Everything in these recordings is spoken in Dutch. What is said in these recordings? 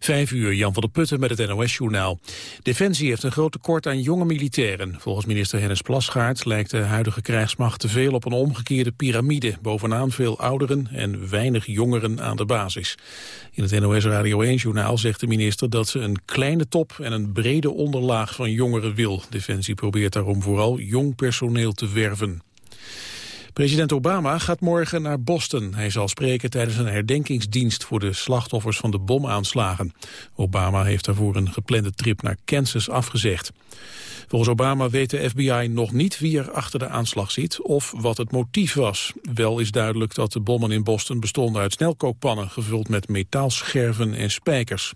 Vijf uur, Jan van der Putten met het NOS-journaal. Defensie heeft een groot tekort aan jonge militairen. Volgens minister Hennis Plasgaard lijkt de huidige krijgsmacht te veel op een omgekeerde piramide. Bovenaan veel ouderen en weinig jongeren aan de basis. In het NOS Radio 1-journaal zegt de minister dat ze een kleine top en een brede onderlaag van jongeren wil. Defensie probeert daarom vooral jong personeel te werven. President Obama gaat morgen naar Boston. Hij zal spreken tijdens een herdenkingsdienst voor de slachtoffers van de bomaanslagen. Obama heeft daarvoor een geplande trip naar Kansas afgezegd. Volgens Obama weet de FBI nog niet wie er achter de aanslag zit of wat het motief was. Wel is duidelijk dat de bommen in Boston bestonden uit snelkookpannen gevuld met metaalscherven en spijkers.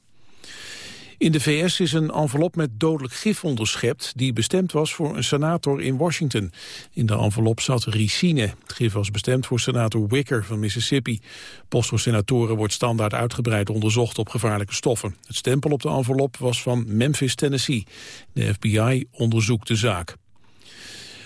In de VS is een envelop met dodelijk gif onderschept... die bestemd was voor een senator in Washington. In de envelop zat ricine. Het gif was bestemd voor senator Wicker van Mississippi. Post voor senatoren wordt standaard uitgebreid onderzocht op gevaarlijke stoffen. Het stempel op de envelop was van Memphis, Tennessee. De FBI onderzoekt de zaak.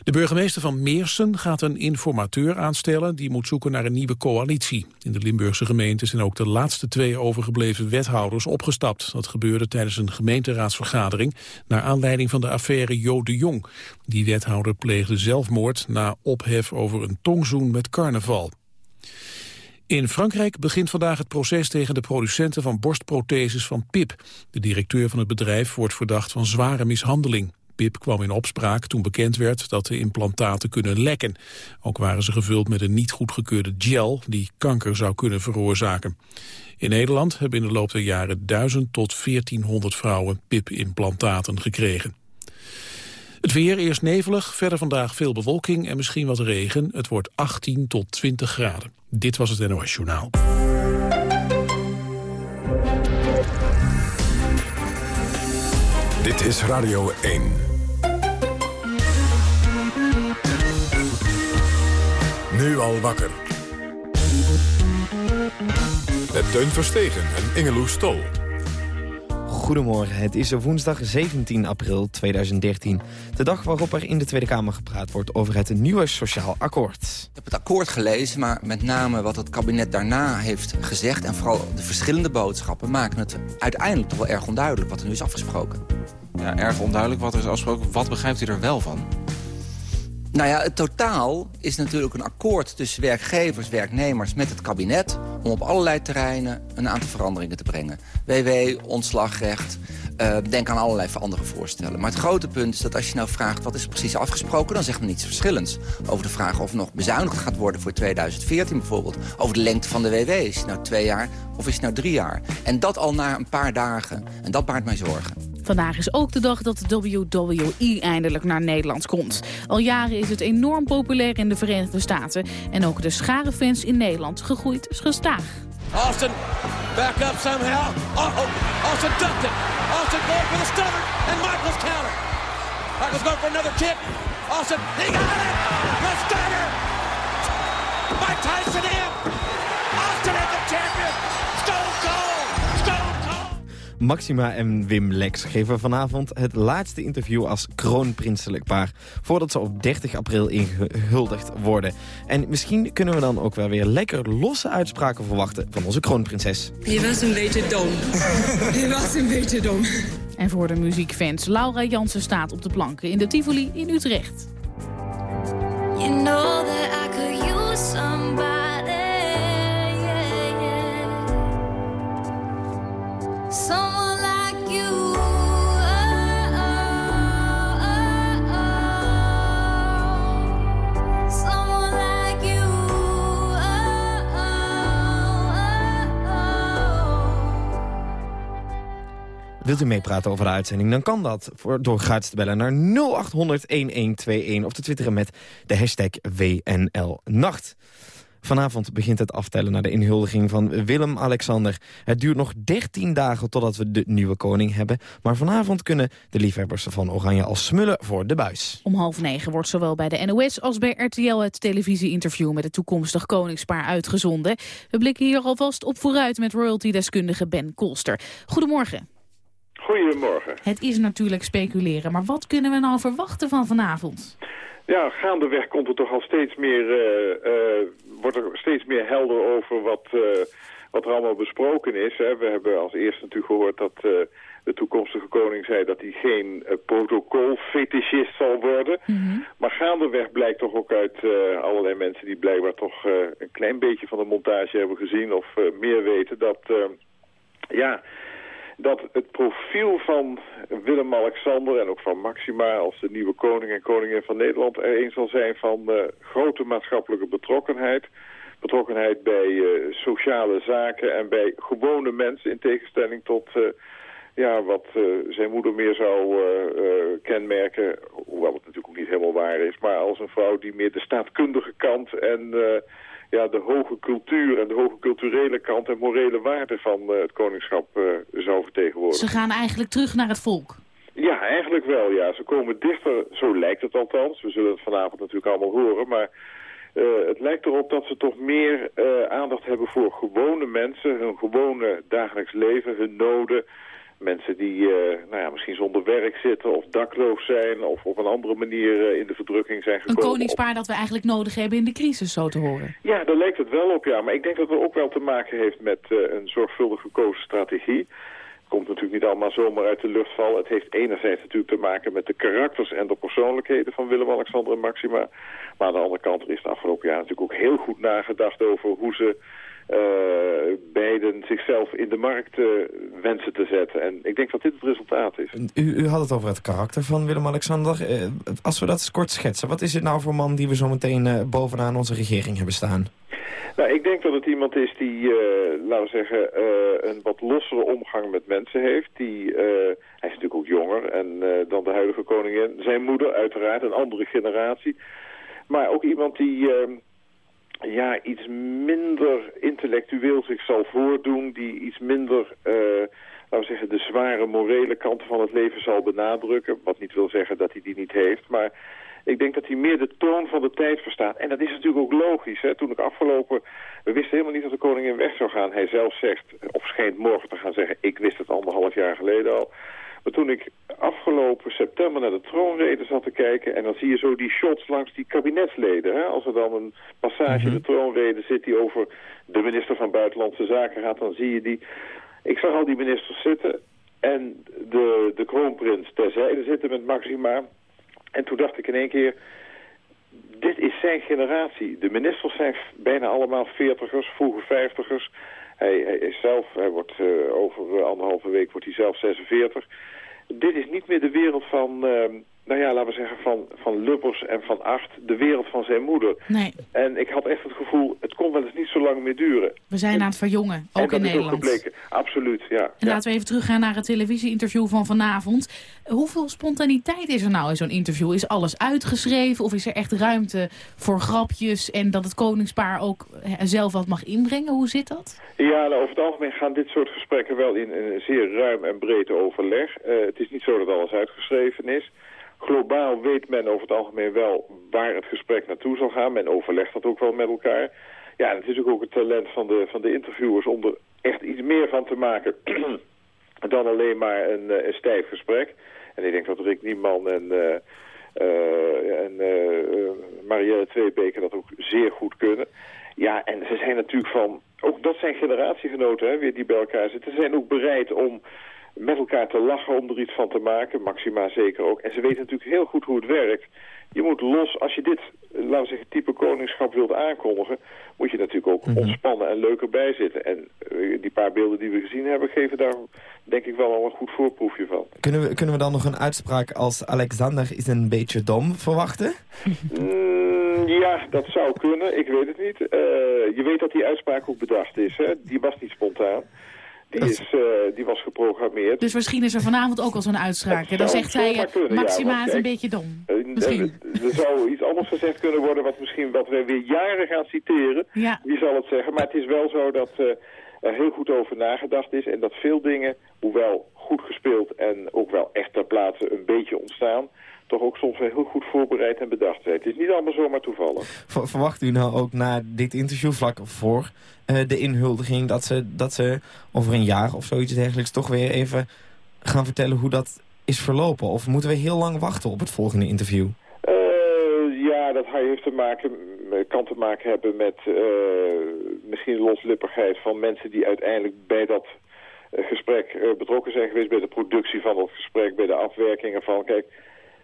De burgemeester van Meersen gaat een informateur aanstellen... die moet zoeken naar een nieuwe coalitie. In de Limburgse gemeente zijn ook de laatste twee overgebleven wethouders opgestapt. Dat gebeurde tijdens een gemeenteraadsvergadering... naar aanleiding van de affaire Jo de Jong. Die wethouder pleegde zelfmoord na ophef over een tongzoen met carnaval. In Frankrijk begint vandaag het proces tegen de producenten van borstprotheses van PIP. De directeur van het bedrijf wordt verdacht van zware mishandeling. PIP kwam in opspraak toen bekend werd dat de implantaten kunnen lekken. Ook waren ze gevuld met een niet goedgekeurde gel die kanker zou kunnen veroorzaken. In Nederland hebben in de loop der jaren 1000 tot 1400 vrouwen PIP-implantaten gekregen. Het weer eerst nevelig, verder vandaag veel bewolking en misschien wat regen. Het wordt 18 tot 20 graden. Dit was het NOS Journaal. Dit is Radio 1. Nu al wakker. Met Teun Verstegen en Ingeloes Stol. Goedemorgen, het is woensdag 17 april 2013. De dag waarop er in de Tweede Kamer gepraat wordt over het nieuwe sociaal akkoord. Ik heb het akkoord gelezen, maar met name wat het kabinet daarna heeft gezegd... en vooral de verschillende boodschappen maken het uiteindelijk toch wel erg onduidelijk... wat er nu is afgesproken. Ja, erg onduidelijk wat er is afgesproken. Wat begrijpt u er wel van? Nou ja, het totaal is natuurlijk een akkoord tussen werkgevers, werknemers met het kabinet... om op allerlei terreinen een aantal veranderingen te brengen. WW, ontslagrecht, uh, denk aan allerlei andere voorstellen. Maar het grote punt is dat als je nou vraagt wat is precies afgesproken... dan zegt men iets verschillends. Over de vraag of er nog bezuinigd gaat worden voor 2014 bijvoorbeeld. Over de lengte van de WW. Is het nou twee jaar of is het nou drie jaar? En dat al na een paar dagen. En dat baart mij zorgen. Vandaag is ook de dag dat de WWE eindelijk naar Nederland komt. Al jaren is het enorm populair in de Verenigde Staten. En ook de scharenfans in Nederland gegroeid gestaag. Austin, back up somehow. Uh oh, Austin ducked it. Austin going for the stunner. And Michaels counter. Michaels going for another kick. Austin, he got it! The stunner! Mike Tyson in! Maxima en Wim Lex geven vanavond het laatste interview als kroonprinselijk paar... voordat ze op 30 april ingehuldigd worden. En misschien kunnen we dan ook wel weer lekker losse uitspraken verwachten van onze kroonprinses. Je was een beetje dom. Je was een beetje dom. En voor de muziekfans, Laura Jansen staat op de planken in de Tivoli in Utrecht. You know that I Wilt u meepraten over de uitzending, dan kan dat voor, door gratis te bellen naar 0800-1121... of te twitteren met de hashtag WNLNacht. Vanavond begint het aftellen naar de inhuldiging van Willem-Alexander. Het duurt nog 13 dagen totdat we de nieuwe koning hebben. Maar vanavond kunnen de liefhebbers van Oranje al smullen voor de buis. Om half negen wordt zowel bij de NOS als bij RTL het televisieinterview met het toekomstig koningspaar uitgezonden. We blikken hier alvast op vooruit met royalty-deskundige Ben Kolster. Goedemorgen. Goedemorgen. Het is natuurlijk speculeren, maar wat kunnen we nou verwachten van vanavond? Ja, gaandeweg komt er toch al steeds meer, uh, uh, wordt er steeds meer helder over wat, uh, wat er allemaal besproken is. Hè. We hebben als eerste natuurlijk gehoord dat de toekomstige koning zei dat hij geen protocolfetischist zal worden. Mm Maar gaandeweg blijkt toch ook uit allerlei mensen die blijkbaar toch een klein beetje van de montage hebben gezien of meer weten dat, ja, dat het profiel van Willem-Alexander en ook van Maxima als de nieuwe koning en koningin van Nederland er een zal zijn van grote maatschappelijke betrokkenheid. Betrokkenheid bij uh, sociale zaken en bij gewone mensen... in tegenstelling tot uh, ja, wat zijn moeder meer zou kenmerken... hoewel het natuurlijk ook niet helemaal waar is... maar als een vrouw die meer de staatkundige kant en ja, de hoge cultuur... en de hoge culturele kant en morele waarden van het koningschap zou vertegenwoordigen. Ze gaan eigenlijk terug naar het volk. Ja, eigenlijk wel, ja. Ze komen dichter, zo lijkt het althans. We zullen het vanavond natuurlijk allemaal horen, maar... Uh, het lijkt erop dat ze toch meer uh, aandacht hebben voor gewone mensen, hun gewone dagelijks leven, hun noden. Mensen die uh, nou ja, misschien zonder werk zitten of dakloos zijn of op een andere manier in de verdrukking zijn gekomen. Een koningspaar dat we eigenlijk nodig hebben in de crisis, zo te horen. Ja, daar lijkt het wel op, ja. Maar ik denk dat het ook wel te maken heeft met een zorgvuldig gekozen strategie komt natuurlijk niet allemaal zomaar uit de lucht vallen. Het heeft enerzijds natuurlijk te maken met de karakters en de persoonlijkheden van Willem-Alexander en Maxima. Maar aan de andere kant is het afgelopen jaar natuurlijk ook heel goed nagedacht over hoe ze uh, beiden zichzelf in de markt uh, wensen te zetten. En ik denk dat dit het resultaat is. U, u had het over het karakter van Willem-Alexander. Uh, als we dat eens kort schetsen, wat is het nou voor man die we zo meteen bovenaan onze regering hebben staan? Nou, ik denk dat het iemand is die, laten we zeggen, een wat lossere omgang met mensen heeft. Die, hij is natuurlijk ook jonger en, dan de huidige koningin. Zijn moeder uiteraard, een andere generatie. Maar ook iemand die ja, iets minder intellectueel zich zal voordoen, die iets minder, uh, laten we zeggen, de zware morele kanten van het leven zal benadrukken. Wat niet wil zeggen dat hij die niet heeft, maar ik denk dat hij meer de toon van de tijd verstaat. En dat is natuurlijk ook logisch. Hè? Toen ik afgelopen... We wisten helemaal niet dat de koningin weg zou gaan. Hij zelf zegt, of schijnt morgen te gaan zeggen... ik wist het anderhalf jaar geleden al. Maar toen ik afgelopen september naar de troonrede zat te kijken... en dan zie je zo die shots langs die kabinetsleden. Hè? Als er dan een passage in de troonrede zit die over de minister van Buitenlandse Zaken gaat... dan zie je die... Ik zag al die ministers zitten en de, de kroonprins terzijde zitten met Maxima. En toen dacht ik in één keer... Dit is zijn generatie. De ministers zijn bijna allemaal veertigers, vroege vijftigers... Hij, hij is zelf, hij wordt, uh, over anderhalve week wordt hij zelf 46. Dit is niet meer de wereld van, uh, nou ja, laten we zeggen, van, van Lubbers en van Acht. De wereld van zijn moeder. Nee. En ik had echt het gevoel, het kon wel eens niet zo lang meer duren. We zijn aan het verjongen, ook in Nederland. Ook gebleken. Absoluut, ja. En ja. laten we even teruggaan naar het televisieinterview van vanavond. Hoeveel spontaniteit is er nou in zo'n interview? Is alles uitgeschreven of is er echt ruimte voor grapjes... en dat het koningspaar ook zelf wat mag inbrengen? Hoe zit dat? Ja, nou, over het algemeen gaan dit soort gesprekken wel in, in een zeer ruim en breed overleg. Uh, het is niet zo dat alles uitgeschreven is. Globaal weet men over het algemeen wel waar het gesprek naartoe zal gaan. Men overlegt dat ook wel met elkaar. Ja, en het is ook het talent van de, van de interviewers om er echt iets meer van te maken dan alleen maar een, een stijf gesprek. En ik denk dat Rick Nieman en, uh, uh, en Marielle Tweebeke dat ook zeer goed kunnen. Ja, en ze zijn natuurlijk van... Ook dat zijn generatiegenoten hè, weer die bij elkaar zitten. Ze zijn ook bereid om met elkaar te lachen om er iets van te maken. Maxima zeker ook. En ze weten natuurlijk heel goed hoe het werkt. Je moet los, als je dit, laten we zeggen, type koningschap wilt aankondigen... moet je natuurlijk ook mm -hmm. ontspannen en leuker bij zitten. En uh, die paar beelden die we gezien hebben... geven daar, denk ik, wel al een goed voorproefje van. Kunnen we, kunnen we dan nog een uitspraak als Alexander is een beetje dom verwachten? mm, ja, dat zou kunnen. Ik weet het niet. Uh, je weet dat die uitspraak ook bedacht is. Hè? Die was niet spontaan. Die, is, uh, die was geprogrammeerd. Dus misschien is er vanavond ook al zo'n uitspraak. Dan zegt hij, uh, Maxima ja, is een beetje dom. Uh, misschien. Er zou iets anders gezegd kunnen worden... wat, misschien, wat we weer jaren gaan citeren. Ja. Wie zal het zeggen? Maar het is wel zo dat er heel goed over nagedacht is... en dat veel dingen, hoewel goed gespeeld... en ook wel echt ter plaatse een beetje ontstaan toch ook soms heel goed voorbereid en bedacht zijn. Het is niet allemaal zomaar toevallig. Verwacht u nou ook na dit interview vlak voor uh, de inhuldiging... Dat ze, dat ze over een jaar of zoiets dergelijks toch weer even gaan vertellen hoe dat is verlopen? Of moeten we heel lang wachten op het volgende interview? Uh, ja, dat heeft te maken, kan te maken hebben met misschien loslippigheid van mensen die uiteindelijk bij dat gesprek betrokken zijn geweest, bij de productie van dat gesprek, bij de afwerkingen van. Kijk,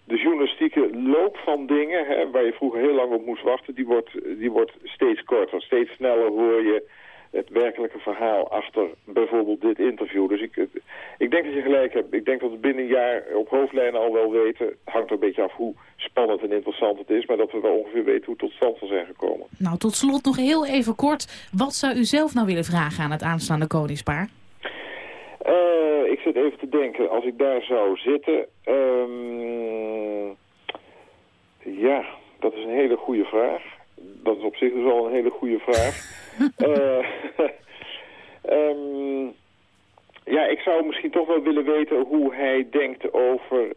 de journalistieke loop van dingen, hè, waar je vroeger heel lang op moest wachten, die wordt, die wordt steeds korter. Steeds sneller hoor je het werkelijke verhaal achter bijvoorbeeld dit interview. Dus ik, ik denk dat je gelijk hebt. Ik denk dat we binnen een jaar op hoofdlijnen al wel weten... hangt er een beetje af hoe spannend en interessant het is... maar dat we wel ongeveer weten hoe het tot stand zal zijn gekomen. Nou, tot slot nog heel even kort. Wat zou u zelf nou willen vragen aan het aanstaande koningspaar? Uh, ik zit even te denken, als ik daar zou zitten... Um, ja, dat is een hele goede vraag. Dat is op zich dus al een hele goede vraag. uh, um, ja, ik zou misschien toch wel willen weten hoe hij denkt over uh,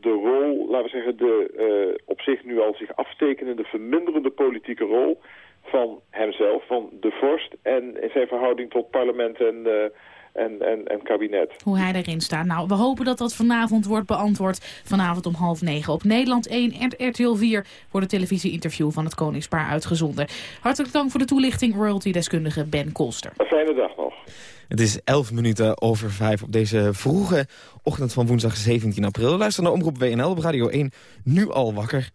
de rol, laten we zeggen, de op zich nu al zich aftekenende, verminderende politieke rol van hemzelf, van de vorst en in zijn verhouding tot parlement en en, en, en kabinet. Hoe hij erin staat. Nou, we hopen dat dat vanavond wordt beantwoord. Vanavond om half negen op Nederland 1 en RTL 4 wordt het televisie-interview van het Koningspaar uitgezonden. Hartelijk dank voor de toelichting, royalty-deskundige Ben Kolster. Een fijne dag nog. Het is 11 minuten over 5 op deze vroege ochtend van woensdag 17 april. Luister naar Omroep WNL op Radio 1, nu al wakker.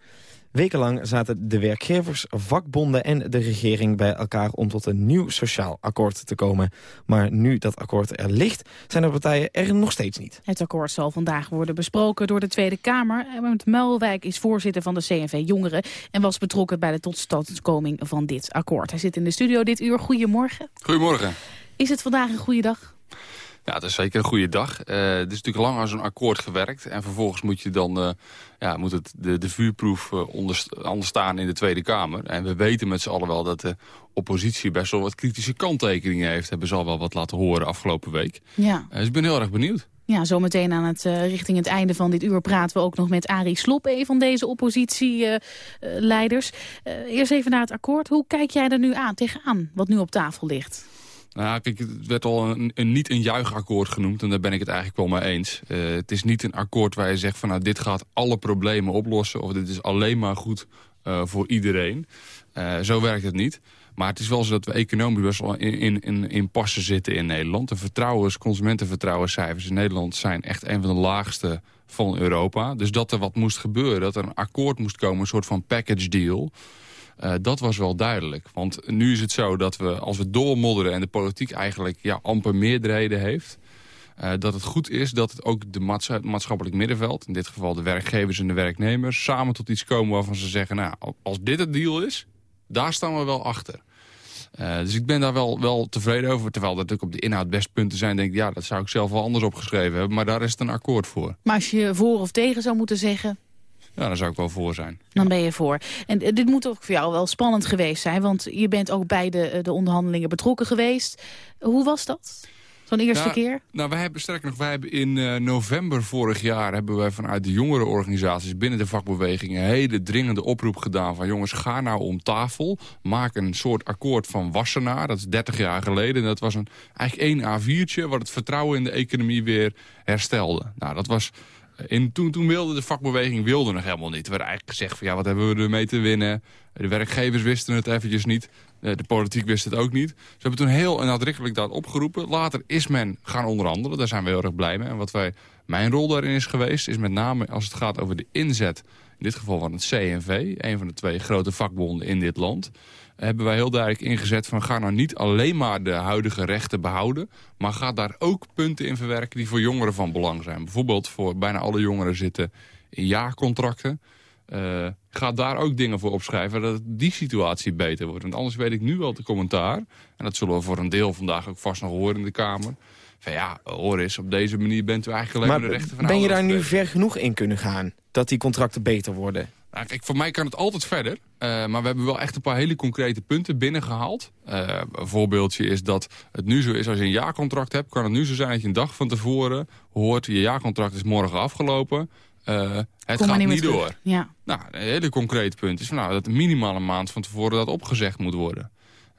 Wekenlang zaten de werkgevers, vakbonden en de regering bij elkaar om tot een nieuw sociaal akkoord te komen. Maar nu dat akkoord er ligt, zijn de partijen er nog steeds niet. Het akkoord zal vandaag worden besproken door de Tweede Kamer. Muilwijk Muilwijk is voorzitter van de CNV Jongeren en was betrokken bij de totstandkoming van dit akkoord. Hij zit in de studio dit uur. Goedemorgen. Goedemorgen. Is het vandaag een goede dag? Ja, het is zeker een goede dag. Uh, het is natuurlijk lang aan zo'n akkoord gewerkt. En vervolgens moet, je dan, uh, ja, moet het de, de vuurproef uh, onderstaan in de Tweede Kamer. En we weten met z'n allen wel dat de oppositie best wel wat kritische kanttekeningen heeft. Hebben ze al wel wat laten horen afgelopen week. Ja. dus ik ben heel erg benieuwd. Ja, zometeen aan het, uh, richting het einde van dit uur praten we ook nog met Arie Slob, een van deze oppositieleiders. Uh, uh, eerst even naar het akkoord. Hoe kijk jij er nu aan, tegenaan, wat nu op tafel ligt? Nou, kijk, het werd al een, een, niet een juichakkoord genoemd en daar ben ik het eigenlijk wel mee eens. Uh, het is niet een akkoord waar je zegt van nou dit gaat alle problemen oplossen of dit is alleen maar goed uh, voor iedereen. Uh, zo werkt het niet. Maar het is wel zo dat we economisch best wel in, in, in passen zitten in Nederland. De vertrouwens, consumentenvertrouwenscijfers in Nederland zijn echt een van de laagste van Europa. Dus dat er wat moest gebeuren, dat er een akkoord moest komen, een soort van package deal... Uh, dat was wel duidelijk. Want nu is het zo dat we, als we doormodderen... en de politiek eigenlijk ja, amper meerderheden heeft... Uh, dat het goed is dat het ook de maatschappelijk middenveld... in dit geval de werkgevers en de werknemers... samen tot iets komen waarvan ze zeggen... nou, als dit het deal is, daar staan we wel achter. Uh, dus ik ben daar wel, wel tevreden over. Terwijl er natuurlijk op de inhoud best punten zijn. denk ik, ja, dat zou ik zelf wel anders opgeschreven hebben. Maar daar is het een akkoord voor. Maar als je voor of tegen zou moeten zeggen... Ja, daar zou ik wel voor zijn. Dan ben je voor. En dit moet ook voor jou wel spannend geweest zijn. Want je bent ook bij de, de onderhandelingen betrokken geweest. Hoe was dat? Zo'n eerste nou, keer? Nou, wij hebben sterk nog, wij hebben in uh, november vorig jaar hebben wij vanuit de jongerenorganisaties binnen de vakbeweging een hele dringende oproep gedaan van jongens, ga nou om tafel. Maak een soort akkoord van Wassenaar. Dat is 30 jaar geleden. En dat was een, eigenlijk één A4'tje wat het vertrouwen in de economie weer herstelde. Nou, dat was in, toen, toen wilde de vakbeweging wilde nog helemaal niet. Er werd eigenlijk gezegd van ja, wat hebben we ermee te winnen? De werkgevers wisten het eventjes niet. De politiek wist het ook niet. Ze hebben toen heel nadrukkelijk dat opgeroepen. Later is men gaan onderhandelen. Daar zijn we heel erg blij mee. En wat wij, mijn rol daarin is geweest... is met name als het gaat over de inzet... in dit geval van het CNV... een van de twee grote vakbonden in dit land hebben wij heel duidelijk ingezet van ga nou niet alleen maar de huidige rechten behouden, maar ga daar ook punten in verwerken die voor jongeren van belang zijn. Bijvoorbeeld voor bijna alle jongeren zitten in jaarcontracten. Uh, ga daar ook dingen voor opschrijven dat die situatie beter wordt. Want anders weet ik nu wel de commentaar, en dat zullen we voor een deel vandaag ook vast nog horen in de Kamer, van ja, hoor eens, op deze manier bent u eigenlijk alleen maar de rechten van ben je daar nu ver genoeg in kunnen gaan? Dat die contracten beter worden? Nou, kijk, voor mij kan het altijd verder. Uh, maar we hebben wel echt een paar hele concrete punten binnengehaald. Uh, een voorbeeldje is dat het nu zo is als je een jaarcontract hebt... kan het nu zo zijn dat je een dag van tevoren hoort... je jaarcontract is morgen afgelopen. Uh, het Kom gaat niet, door. Ja. Nou, een hele concreet punt is van, nou, dat minimaal een maand van tevoren dat opgezegd moet worden.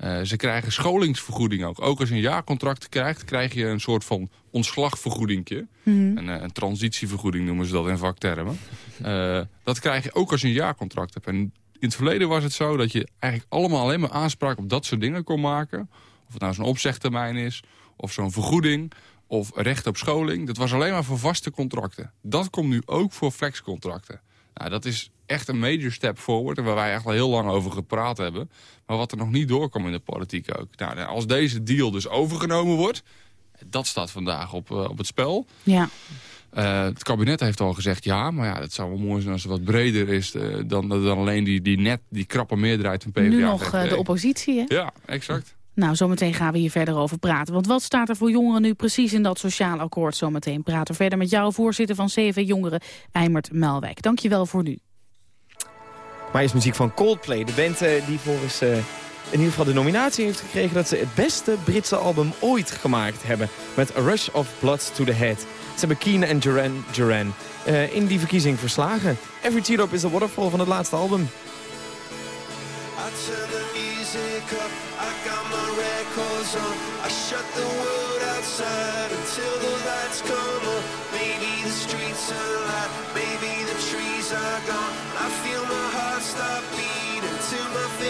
Uh, ze krijgen scholingsvergoeding ook. Ook als je een jaarcontract krijgt, krijg je een soort van ontslagvergoedingje. Mm -hmm. een, een, transitievergoeding noemen ze dat in vaktermen. Uh, dat krijg je ook als je een jaarcontract hebt. En In het verleden was het zo dat je eigenlijk allemaal alleen maar aanspraak op dat soort dingen kon maken. Of het nou zo'n opzegtermijn is, of zo'n vergoeding, of recht op scholing. Dat was alleen maar voor vaste contracten. Dat komt nu ook voor flexcontracten. Nou, dat is echt een major step forward. En waar wij echt al heel lang over gepraat hebben. Maar wat er nog niet doorkomt in de politiek ook. Nou, als deze deal dus overgenomen wordt... dat staat vandaag op, uh, op het spel. Ja. Uh, het kabinet heeft al gezegd ja, maar ja, het zou wel mooi zijn als het wat breder is uh, dan, dan alleen die, die net die krappe meerderheid van PvdA. Nu nog de oppositie, hè? Ja, exact. Nou, zometeen gaan we hier verder over praten. Want wat staat er voor jongeren nu precies in dat sociaal akkoord? Zometeen praten we verder met jou, voorzitter van CV Jongeren, Eimert Melwijk. Dank je wel voor nu. Maar is muziek van Coldplay, de band uh, die volgens uh, in ieder geval de nominatie heeft gekregen... dat ze het beste Britse album ooit gemaakt hebben. Met A Rush of Blood to the Head. Ze hebben Keen en Duran Duran uh, in die verkiezing verslagen. Every Teardrop is a Waterfall van het laatste album. I stop beating to my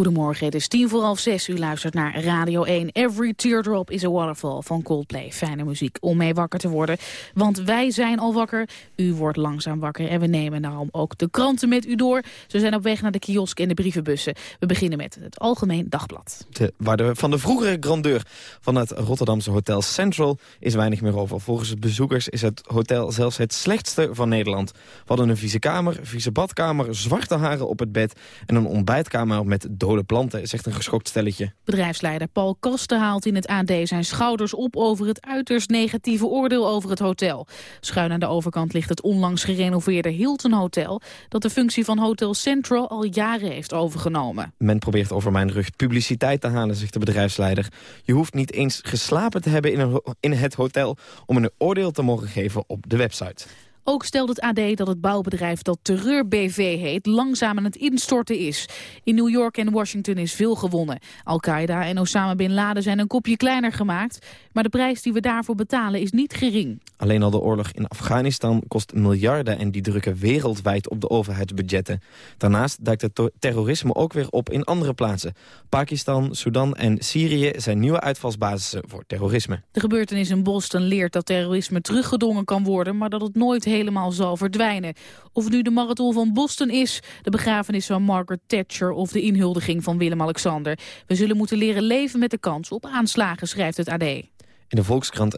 Goedemorgen, het is tien voor half zes. U luistert naar Radio 1. Every teardrop is a waterfall van Coldplay. Fijne muziek om mee wakker te worden. Want wij zijn al wakker, u wordt langzaam wakker. En we nemen daarom ook de kranten met u door. Ze zijn op weg naar de kiosk en de brievenbussen. We beginnen met het Algemeen Dagblad. De, waar de, van de vroegere grandeur van het Rotterdamse Hotel Central is weinig meer over. Volgens bezoekers is het hotel zelfs het slechtste van Nederland. We hadden een vieze kamer, vieze badkamer, zwarte haren op het bed... en een ontbijtkamer met dode planten, zegt een geschokt stelletje. Bedrijfsleider Paul Kosten haalt in het AD zijn schouders op over het uiterst negatieve oordeel over het hotel. Schuin aan de overkant ligt het onlangs gerenoveerde Hilton Hotel, dat de functie van Hotel Central al jaren heeft overgenomen. Men probeert over mijn rug publiciteit te halen, zegt de bedrijfsleider. Je hoeft niet eens geslapen te hebben in, een, in het hotel om een oordeel te mogen geven op de website. Ook stelt het AD dat het bouwbedrijf dat Terreur BV heet langzaam aan het instorten is. In New York en Washington is veel gewonnen. Al-Qaeda en Osama Bin Laden zijn een kopje kleiner gemaakt. Maar de prijs die we daarvoor betalen is niet gering. Alleen al de oorlog in Afghanistan kost miljarden en die drukken wereldwijd op de overheidsbudgetten. Daarnaast duikt het terrorisme ook weer op in andere plaatsen. Pakistan, Sudan en Syrië zijn nieuwe uitvalsbasissen voor terrorisme. De gebeurtenis in Boston leert dat terrorisme teruggedrongen kan worden, maar dat het nooit helemaal zal verdwijnen. Of het nu de marathon van Boston is, de begrafenis van Margaret Thatcher of de inhuldiging van Willem-Alexander. We zullen moeten leren leven met de kans op aanslagen, schrijft het AD. In de Volkskrant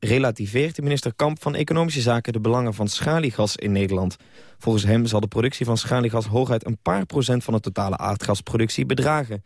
relativeert de minister Kamp van Economische Zaken de belangen van schaliegas in Nederland. Volgens hem zal de productie van schaliegas hooguit een paar procent van de totale aardgasproductie bedragen.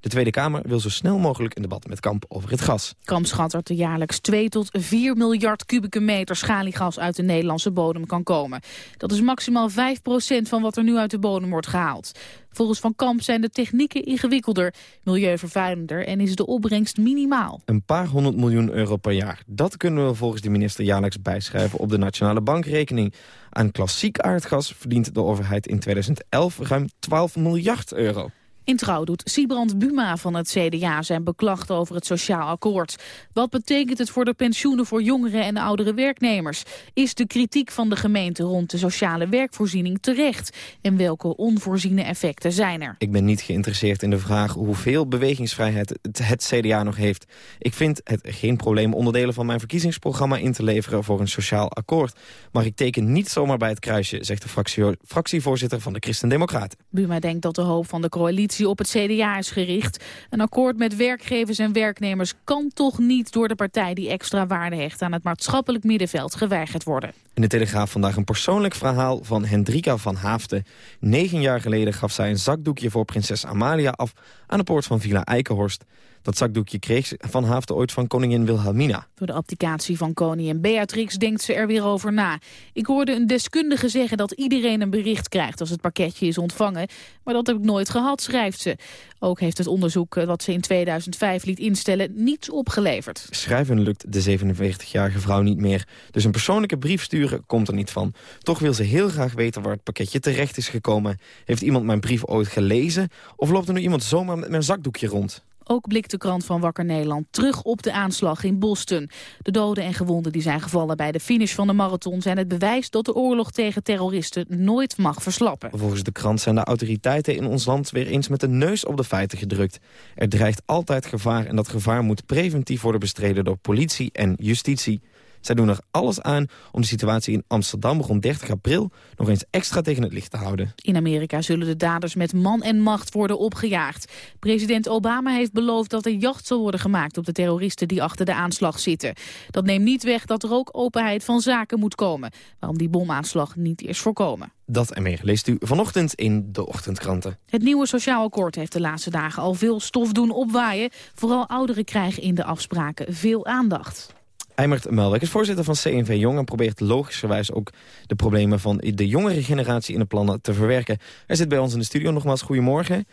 De Tweede Kamer wil zo snel mogelijk een debat met Kamp over het gas. Kamp schat dat er jaarlijks 2 tot 4 miljard kubieke meter schaliegas uit de Nederlandse bodem kan komen. Dat is maximaal 5 procent van wat er nu uit de bodem wordt gehaald. Volgens Van Kamp zijn de technieken ingewikkelder, milieuvervuilender en is de opbrengst minimaal. Een paar honderd miljoen euro per jaar. Dat kunnen we volgens de minister jaarlijks bijschrijven op de nationale bankrekening. Aan klassiek aardgas verdient de overheid in 2011 ruim 12 miljard euro. In trouw doet Siebrand Buma van het CDA zijn beklacht over het sociaal akkoord. Wat betekent het voor de pensioenen voor jongeren en oudere werknemers? Is de kritiek van de gemeente rond de sociale werkvoorziening terecht? En welke onvoorziene effecten zijn er? Ik ben niet geïnteresseerd in de vraag hoeveel bewegingsvrijheid het, CDA nog heeft. Ik vind het geen probleem onderdelen van mijn verkiezingsprogramma in te leveren voor een sociaal akkoord. Maar ik teken niet zomaar bij het kruisje, zegt de fractie, fractievoorzitter van de Christen-Democraten. Buma denkt dat de hoop van de coalitie op het CDA is gericht. Een akkoord met werkgevers en werknemers kan toch niet door de partij die extra waarde hecht aan het maatschappelijk middenveld geweigerd worden. In de Telegraaf vandaag een persoonlijk verhaal van Hendrika van Haafden. Negen jaar geleden gaf zij een zakdoekje voor prinses Amalia af aan de poort van Villa Eikenhorst. Dat zakdoekje kreeg Van Haafden ooit van koningin Wilhelmina. Door de abdicatie van koningin Beatrix denkt ze er weer over na. Ik hoorde een deskundige zeggen dat iedereen een bericht krijgt als het pakketje is ontvangen. Maar dat heb ik nooit gehad, schrijft ze. Ook heeft het onderzoek eh, wat ze in 2005 liet instellen niets opgeleverd. Schrijven lukt de 47-jarige vrouw niet meer. Dus een persoonlijke brief sturen komt er niet van. Toch wil ze heel graag weten waar het pakketje terecht is gekomen. Heeft iemand mijn brief ooit gelezen? Of loopt er nu iemand zomaar met mijn zakdoekje rond? Ook blikt de krant van Wakker Nederland terug op de aanslag in Boston. De doden en gewonden die zijn gevallen bij de finish van de marathon... zijn het bewijs dat de oorlog tegen terroristen nooit mag verslappen. Volgens de krant zijn de autoriteiten in ons land weer eens met de neus op de feiten gedrukt. Er dreigt altijd gevaar en dat gevaar moet preventief worden bestreden door politie en justitie. Zij doen er alles aan om de situatie in Amsterdam rond 30 april nog eens extra tegen het licht te houden. In Amerika zullen de daders met man en macht worden opgejaagd. President Obama heeft beloofd dat er jacht zal worden gemaakt op de terroristen die achter de aanslag zitten. Dat neemt niet weg dat er ook openheid van zaken moet komen. Waarom die bomaanslag niet is voorkomen. Dat en meer leest u vanochtend in de ochtendkranten. Het nieuwe sociaal akkoord heeft de laatste dagen al veel stof doen opwaaien. Vooral ouderen krijgen in de afspraken veel aandacht. Eimert Melwijk is voorzitter van CNV Jong... en probeert logischerwijs ook de problemen van de jongere generatie in de plannen te verwerken. Hij zit bij ons in de studio. Nogmaals, goedemorgen.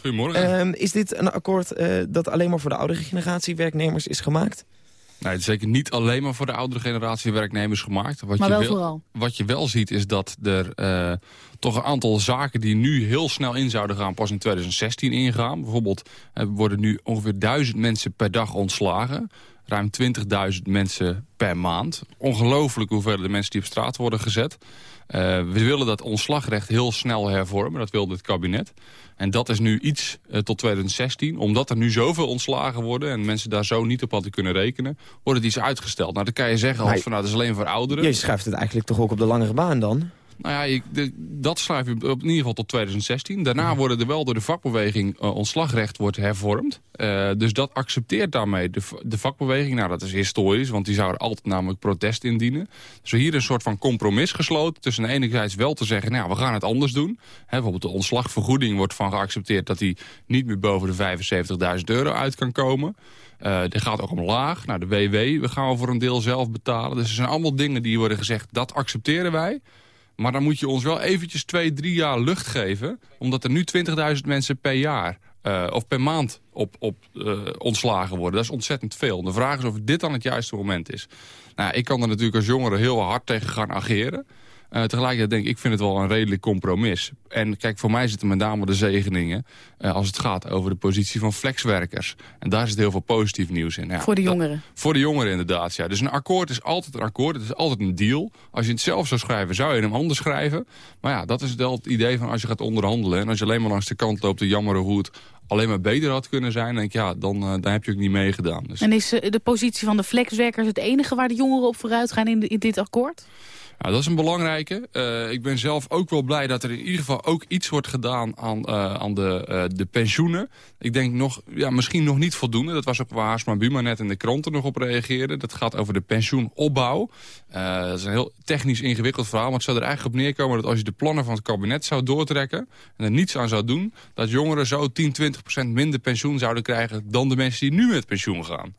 Goedemorgen. Um, is dit een akkoord uh, dat alleen maar voor de oudere generatie werknemers is gemaakt? Nee, het is zeker niet alleen maar voor de oudere generatie werknemers gemaakt. Wat maar je wel, vooral. Wat je wel ziet is dat er uh, toch een aantal zaken die nu heel snel in zouden gaan... pas in 2016 ingaan. Bijvoorbeeld uh, worden nu ongeveer duizend mensen per dag ontslagen ruim 20.000 mensen per maand. Ongelooflijk hoeveel de mensen die op straat worden gezet. we willen dat ontslagrecht heel snel hervormen. Dat wilde het kabinet. En dat is nu iets tot 2016. Omdat er nu zoveel ontslagen worden... en mensen daar zo niet op hadden kunnen rekenen... wordt het iets uitgesteld. Nou, dan kan je zeggen, als van, nou, dat is alleen voor ouderen. Je schuift het eigenlijk toch ook op de langere baan dan? Nou ja, dat schrijf je op in ieder geval tot 2016. Daarna worden er wel door de vakbeweging uh, ontslagrecht wordt hervormd. Uh, dus dat accepteert daarmee de, de, vakbeweging. Nou, dat is historisch, want die zouden altijd namelijk protest indienen. Dus hier een soort van compromis gesloten tussen enerzijds wel te zeggen... nou, we gaan het anders doen. He, bijvoorbeeld de ontslagvergoeding wordt van geaccepteerd... dat die niet meer boven de 75.000 euro uit kan komen. Uh, dit gaat ook omlaag. Nou, de WW we gaan we voor een deel zelf betalen. Dus er zijn allemaal dingen die worden gezegd, dat accepteren wij... Maar dan moet je ons wel eventjes twee, drie jaar lucht geven. Omdat er nu 20.000 mensen per jaar uh, of per maand op, op uh, ontslagen worden. Dat is ontzettend veel. De vraag is of dit dan het juiste moment is. Nou, ik kan er natuurlijk als jongere heel hard tegen gaan ageren. Uh, tegelijkertijd denk ik, ik vind het wel een redelijk compromis. En kijk, voor mij zitten met name de zegeningen... Uh, als het gaat over de positie van flexwerkers. En daar zit heel veel positief nieuws in. Ja, voor de jongeren? Dat, voor de jongeren inderdaad, ja. Dus een akkoord is altijd een akkoord. Het is altijd een deal. Als je het zelf zou schrijven, zou je hem anders schrijven. Maar ja, dat is wel het idee van als je gaat onderhandelen... en als je alleen maar langs de kant loopt te jammeren hoe het alleen maar beter had kunnen zijn... denk ik, ja, dan, uh, dan heb je ook niet meegedaan. Dus. En is de positie van de flexwerkers het enige waar de jongeren op vooruit gaan in, de, in dit akkoord? Nou, dat is een belangrijke. Uh, ik ben zelf ook wel blij dat er in ieder geval ook iets wordt gedaan aan, uh, aan de, uh, de pensioenen. Ik denk nog, ja, misschien nog niet voldoende. Dat was ook waar Haarsma Buma net in de kranten nog op reageerde. Dat gaat over de pensioenopbauw. dat is een heel technisch ingewikkeld verhaal. Maar het zou er eigenlijk op neerkomen dat als je de plannen van het kabinet zou doortrekken... en er niets aan zou doen, dat jongeren zo 10, 20 procent minder pensioen zouden krijgen... dan de mensen die nu met pensioen gaan.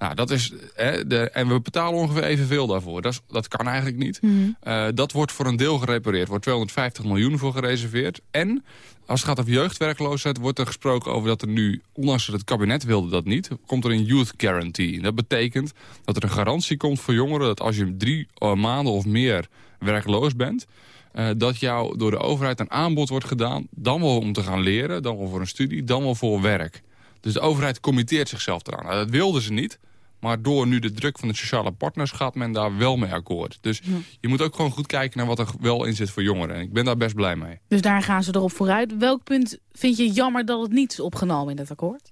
Nou, dat is, hè, de, en we betalen ongeveer evenveel daarvoor. Dat, is, dat kan eigenlijk niet. Mm -hmm. dat wordt voor een deel gerepareerd. Er wordt 250 miljoen voor gereserveerd. En als het gaat over jeugdwerkloosheid wordt er gesproken over dat er nu, ondanks dat het kabinet wilde dat niet, komt er een youth guarantee. Dat betekent dat er een garantie komt voor jongeren dat als je drie uh, maanden of meer werkloos bent, uh, dat jou door de overheid een aanbod wordt gedaan, dan wel om te gaan leren, dan wel voor een studie, dan wel voor werk. Dus de overheid committeert zichzelf eraan. Nou, dat wilden ze niet. Maar door nu de druk van de sociale partners gaat men daar wel mee akkoord. Dus ja. je moet ook gewoon goed kijken naar wat er wel in zit voor jongeren. En ik ben daar best blij mee. Dus daar gaan ze erop vooruit. Welk punt vind je jammer dat het niet is opgenomen in het akkoord?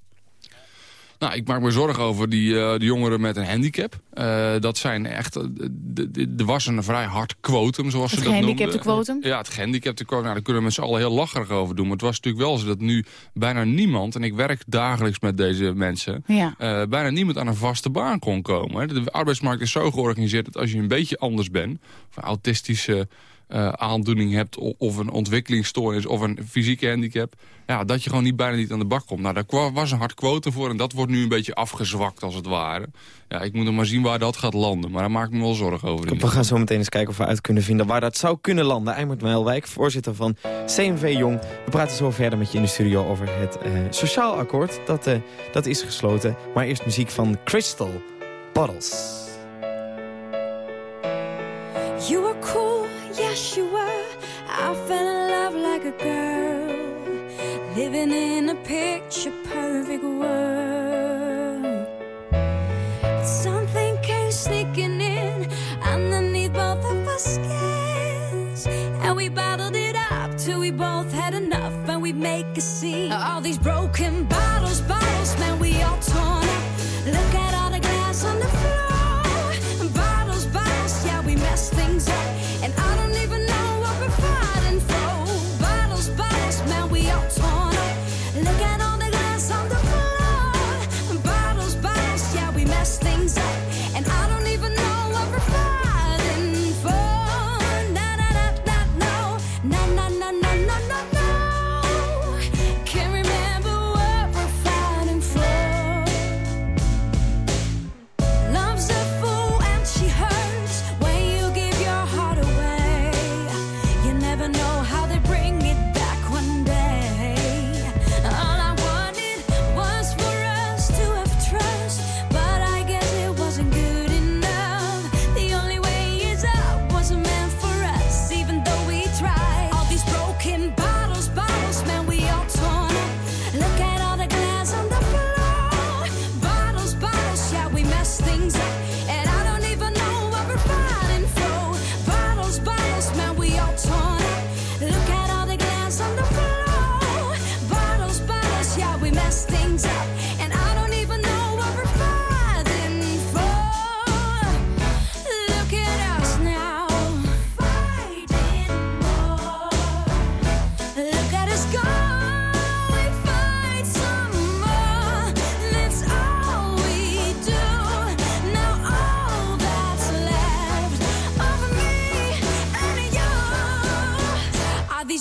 Nou, ik maak me zorgen over die, de jongeren met een handicap. Uh, dat zijn echt... Er was een vrij hard quotum, zoals het ze dat noemden. Het gehandicapte quotum? Ja, het gehandicapte quotum. Nou, daar kunnen we met z'n allen heel lacherig over doen. Maar het was natuurlijk wel zo dat nu bijna niemand... en ik werk dagelijks met deze mensen... Ja. bijna niemand aan een vaste baan kon komen. De arbeidsmarkt is zo georganiseerd dat als je een beetje anders bent... of een autistische uh, aandoening hebt of een ontwikkelingsstoornis of een fysieke handicap... Ja, dat je gewoon niet, bijna niet aan de bak komt. Nou, daar was een hard quote voor en dat wordt nu een beetje afgezwakt als het ware. Ja, ik moet nog maar zien waar dat gaat landen, maar daar maak ik me wel zorgen over. We gaan zo meteen eens kijken of we uit kunnen vinden waar dat zou kunnen landen. Eimert Meilwijk, voorzitter van CMV Jong. We praten zo verder met je in de studio over het uh, sociaal akkoord. Dat, uh, dat is gesloten, maar eerst muziek van Crystal Bottles. You were cool, yes you were. I fell in love like a girl, living in a picture perfect world. But something came sneaking in underneath both of our skins, and we bottled it up till we both had enough, and we make a scene. All these broken bottles,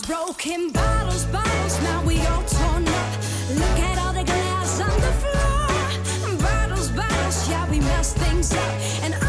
Broken bottles, bottles, now we all torn up. Look at all the glass on the floor. Bottles, bottles, yeah, we mess things up. And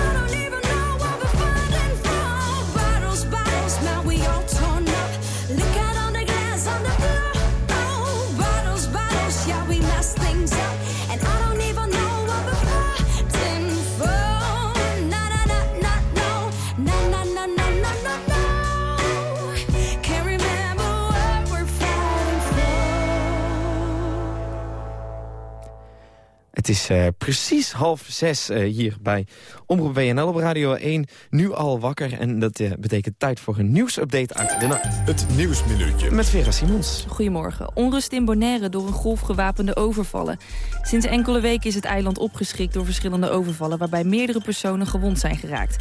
Het is eh, precies half zes eh, hier bij Omroep WNL op Radio 1. Nu al wakker en dat eh, betekent tijd voor een nieuwsupdate uit de nacht. Het Nieuwsminuutje. Met Vera Simons. Goedemorgen. Onrust in Bonaire door een golf gewapende overvallen. Sinds enkele weken is het eiland opgeschrikt door verschillende overvallen... waarbij meerdere personen gewond zijn geraakt.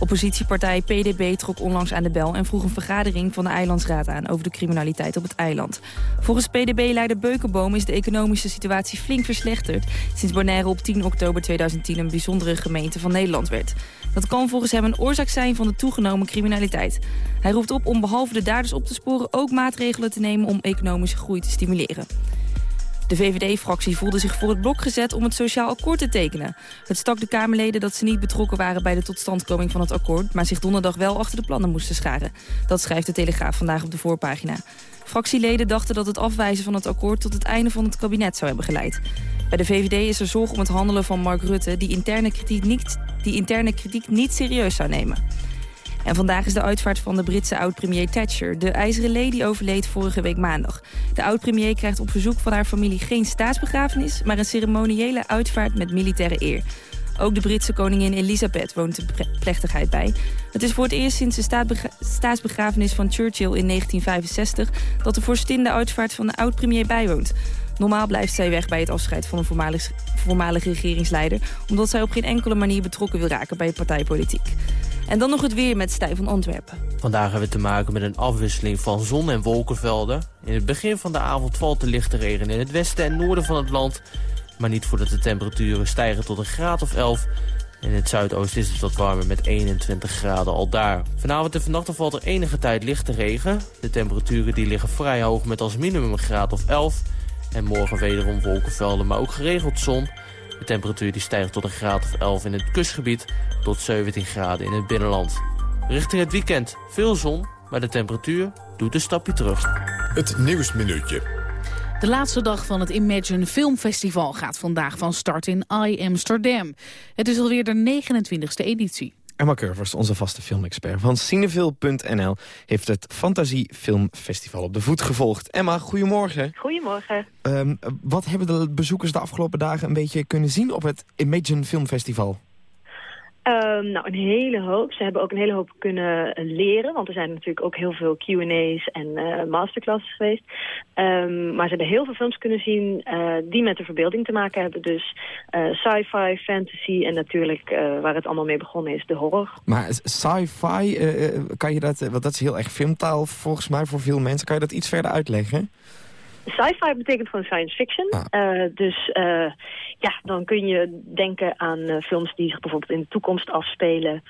Oppositiepartij PDB trok onlangs aan de bel... en vroeg een vergadering van de eilandsraad aan... over de criminaliteit op het eiland. Volgens PDB-leider Beukenboom is de economische situatie flink verslechterd... sinds Bonaire op 10 oktober 2010 een bijzondere gemeente van Nederland werd. Dat kan volgens hem een oorzaak zijn van de toegenomen criminaliteit. Hij roept op om behalve de daders op te sporen... ook maatregelen te nemen om economische groei te stimuleren. De VVD-fractie voelde zich voor het blok gezet om het sociaal akkoord te tekenen. Het stak de Kamerleden dat ze niet betrokken waren bij de totstandkoming van het akkoord... maar zich donderdag wel achter de plannen moesten scharen. Dat schrijft de Telegraaf vandaag op de voorpagina. Fractieleden dachten dat het afwijzen van het akkoord tot het einde van het kabinet zou hebben geleid. Bij de VVD is er zorg om het handelen van Mark Rutte... die interne kritiek niet, die interne kritiek niet serieus zou nemen. En vandaag is de uitvaart van de Britse oud-premier Thatcher. De ijzeren lady overleed vorige week maandag. De oud-premier krijgt op verzoek van haar familie geen staatsbegrafenis... maar een ceremoniële uitvaart met militaire eer. Ook de Britse koningin Elisabeth woont de plechtigheid bij. Het is voor het eerst sinds de staatsbegrafenis van Churchill in 1965... dat de vorstin de uitvaart van de oud-premier bijwoont. Normaal blijft zij weg bij het afscheid van een voormalig, voormalig regeringsleider... omdat zij op geen enkele manier betrokken wil raken bij partijpolitiek. En dan nog het weer met Stijn van Antwerpen. Vandaag hebben we te maken met een afwisseling van zon- en wolkenvelden. In het begin van de avond valt de lichte regen in het westen en noorden van het land. Maar niet voordat de temperaturen stijgen tot een graad of 11. In het zuidoosten is het wat warmer met 21 graden al daar. Vanavond en vannacht valt er enige tijd lichte regen. De temperaturen die liggen vrij hoog met als minimum een graad of 11. En morgen wederom wolkenvelden, maar ook geregeld zon. De temperatuur die stijgt tot een graad of 11 in het kustgebied... tot 17 graden in het binnenland. Richting het weekend veel zon, maar de temperatuur doet een stapje terug. Het Nieuwsminuutje. De laatste dag van het Imagine Filmfestival gaat vandaag van start in I Amsterdam. Het is alweer de 29e editie. Emma Curvers, onze vaste filmexpert van Cineville.nl... heeft het Fantasie Filmfestival op de voet gevolgd. Emma, goedemorgen. Goedemorgen. Ehm, wat hebben de bezoekers de afgelopen dagen een beetje kunnen zien op het Imagine Filmfestival? Ehm, nou, een hele hoop. Ze hebben ook een hele hoop kunnen leren. Want er zijn natuurlijk ook heel veel Q&A's en eh, masterclasses geweest. Ehm, maar ze hebben heel veel films kunnen zien eh, die met de verbeelding te maken hebben. Dus eh, sci-fi, fantasy en natuurlijk waar het allemaal mee begonnen is, de horror. Maar sci-fi, kan je dat, want dat is heel erg filmtaal volgens mij voor veel mensen. Kan je dat iets verder uitleggen? Sci-fi betekent gewoon science fiction. Eh, dus eh, ja, dan kun je denken aan eh, films die zich bijvoorbeeld in de toekomst afspelen.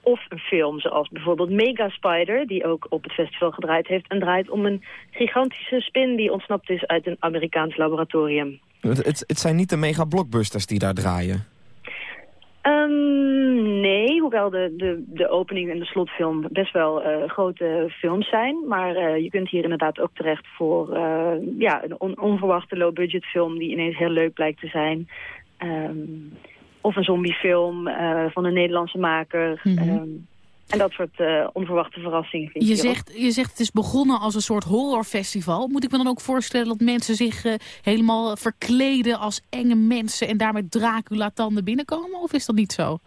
Of een film zoals bijvoorbeeld Mega Spider, die ook op het festival gedraaid heeft. En draait om een gigantische spin die ontsnapt is uit een Amerikaans laboratorium. Het, het, zijn niet de mega blockbusters die daar draaien. Ehm, hoewel de, de, de opening en de slotfilm best wel eh, grote films zijn. Maar eh, je kunt hier inderdaad ook terecht voor eh, ja, een on- onverwachte low-budget film die ineens heel leuk blijkt te zijn. Ehm, of een zombiefilm van een Nederlandse maker. Ehm, en dat soort onverwachte verrassingen vind Je zegt, je zegt het is begonnen als een soort horrorfestival. Moet ik me dan ook voorstellen dat mensen zich helemaal verkleden als enge mensen... en daar met Dracula-tanden binnenkomen? Of is dat niet zo?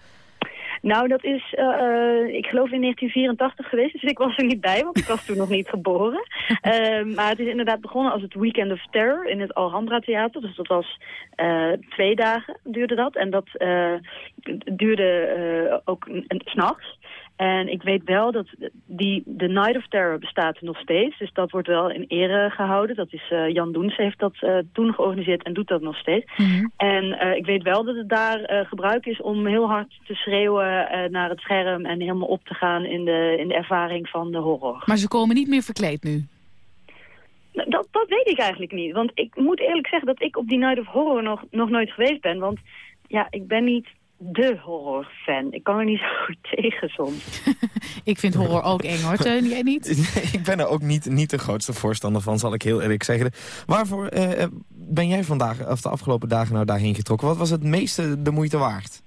Nou, dat is, eh, ik geloof in 1984 geweest, dus ik was er niet bij, want ik was toen nog niet geboren. Eh, maar het is inderdaad begonnen als het Weekend of Terror in het Alhambra Theater. Dus dat was eh, twee dagen duurde dat. En dat eh, duurde eh, ook n- n- s'nachts. En ik weet wel dat die, de Night of Terror bestaat nog steeds. Dus dat wordt wel in ere gehouden. Dat is uh, Jan Doens heeft dat uh, toen georganiseerd en doet dat nog steeds. Mhm. En uh, ik weet wel dat het daar gebruik is om heel hard te schreeuwen naar het scherm... en helemaal op te gaan in de, in de ervaring van de horror. Maar ze komen niet meer verkleed nu? Dat, dat weet ik eigenlijk niet. Want ik moet eerlijk zeggen dat ik op die Night of Horror nog, nog nooit geweest ben. Want ja, ik ben niet de horrorfan. Ik kan er niet zo goed tegen soms. ik vind horror ook eng hoor, Teun. Jij niet? ik ben er ook niet, niet de grootste voorstander van, zal ik heel eerlijk zeggen. Waarvoor uh, ben jij vandaag, of de afgelopen dagen nou daarheen getrokken? Wat was het meeste de moeite waard?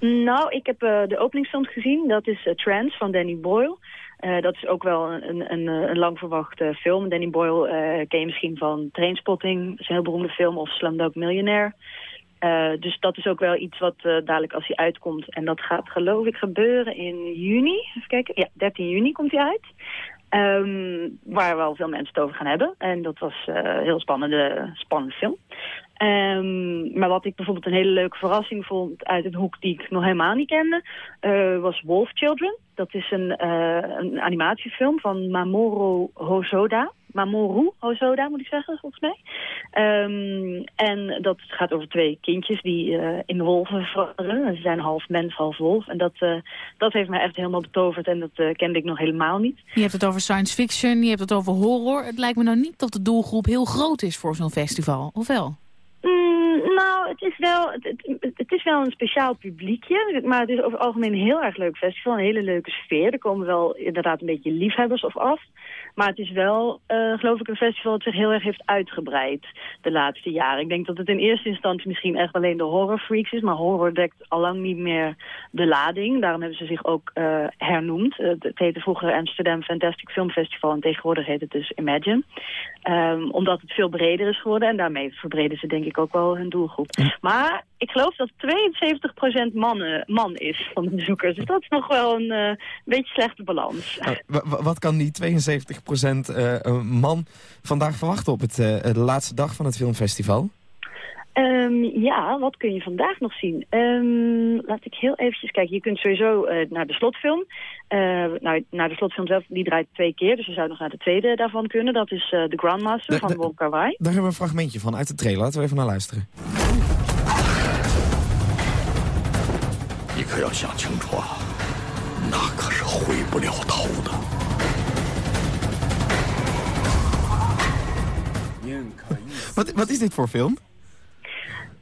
Nou, ik heb uh, de openingsfilm gezien. Dat is uh, Trans van Danny Boyle. Uh, dat is ook wel een, een, een lang verwachte film. Danny Boyle ken je misschien van Trainspotting. Dat is een heel beroemde film. Of Slumdog Millionaire. Uh, dus dat is ook wel iets wat uh, dadelijk als hij uitkomt. En dat gaat geloof ik gebeuren in juni. Even kijken. Ja, 13 juni komt hij uit. Um, waar wel veel mensen het over gaan hebben. En dat was een heel spannende, spannende film. Um, maar wat ik bijvoorbeeld een hele leuke verrassing vond uit een hoek die ik nog helemaal niet kende, was Wolf Children. Dat is een, een animatiefilm van Mamoru Hosoda. Mamoru Hosoda moet ik zeggen, volgens mij. Um, en dat gaat over twee kindjes die uh, in wolven veranderen. Ze zijn half mens, half wolf. En dat, dat heeft mij echt helemaal betoverd en dat kende ik nog helemaal niet. Je hebt het over science fiction, je hebt het over horror. Het lijkt me nou niet dat de doelgroep heel groot is voor zo'n festival, of wel? Mm, nou, het is, wel, het, het, het, is wel een speciaal publiekje. Maar het is over het algemeen een heel erg leuk festival. Een hele leuke sfeer. Er komen wel inderdaad een beetje liefhebbers of af. Maar het is wel, uh, geloof ik, een festival dat zich heel erg heeft uitgebreid de laatste jaren. Ik denk dat het in eerste instantie misschien echt alleen de horrorfreaks is. Maar horror dekt allang niet meer de lading. Daarom hebben ze zich ook uh, hernoemd. Uh, het heette vroeger Amsterdam Fantastic Film Festival. En tegenwoordig heet het dus Imagine. Um, omdat het veel breder is geworden. En daarmee verbreden ze denk ik ook wel hun doelgroep. Maar ik geloof dat 72% mannen, man is van de bezoekers. Dus dat is nog wel een uh, beetje slechte balans. Wat kan die 72% uh, man vandaag verwachten op het, de laatste dag van het filmfestival? Um, ja, wat kun je vandaag nog zien? Um, laat ik heel eventjes kijken. Je kunt sowieso uh, naar de slotfilm. Uh, nou, naar de slotfilm zelf, die draait twee keer. Dus je zou nog naar de tweede daarvan kunnen. Dat is uh, The Grandmaster van Wong Kar Wai. Daar hebben we een fragmentje van uit de trailer. Laten we even naar luisteren. 要想清楚啊，那可是回不了头的。 Wat, wat is dit voor film?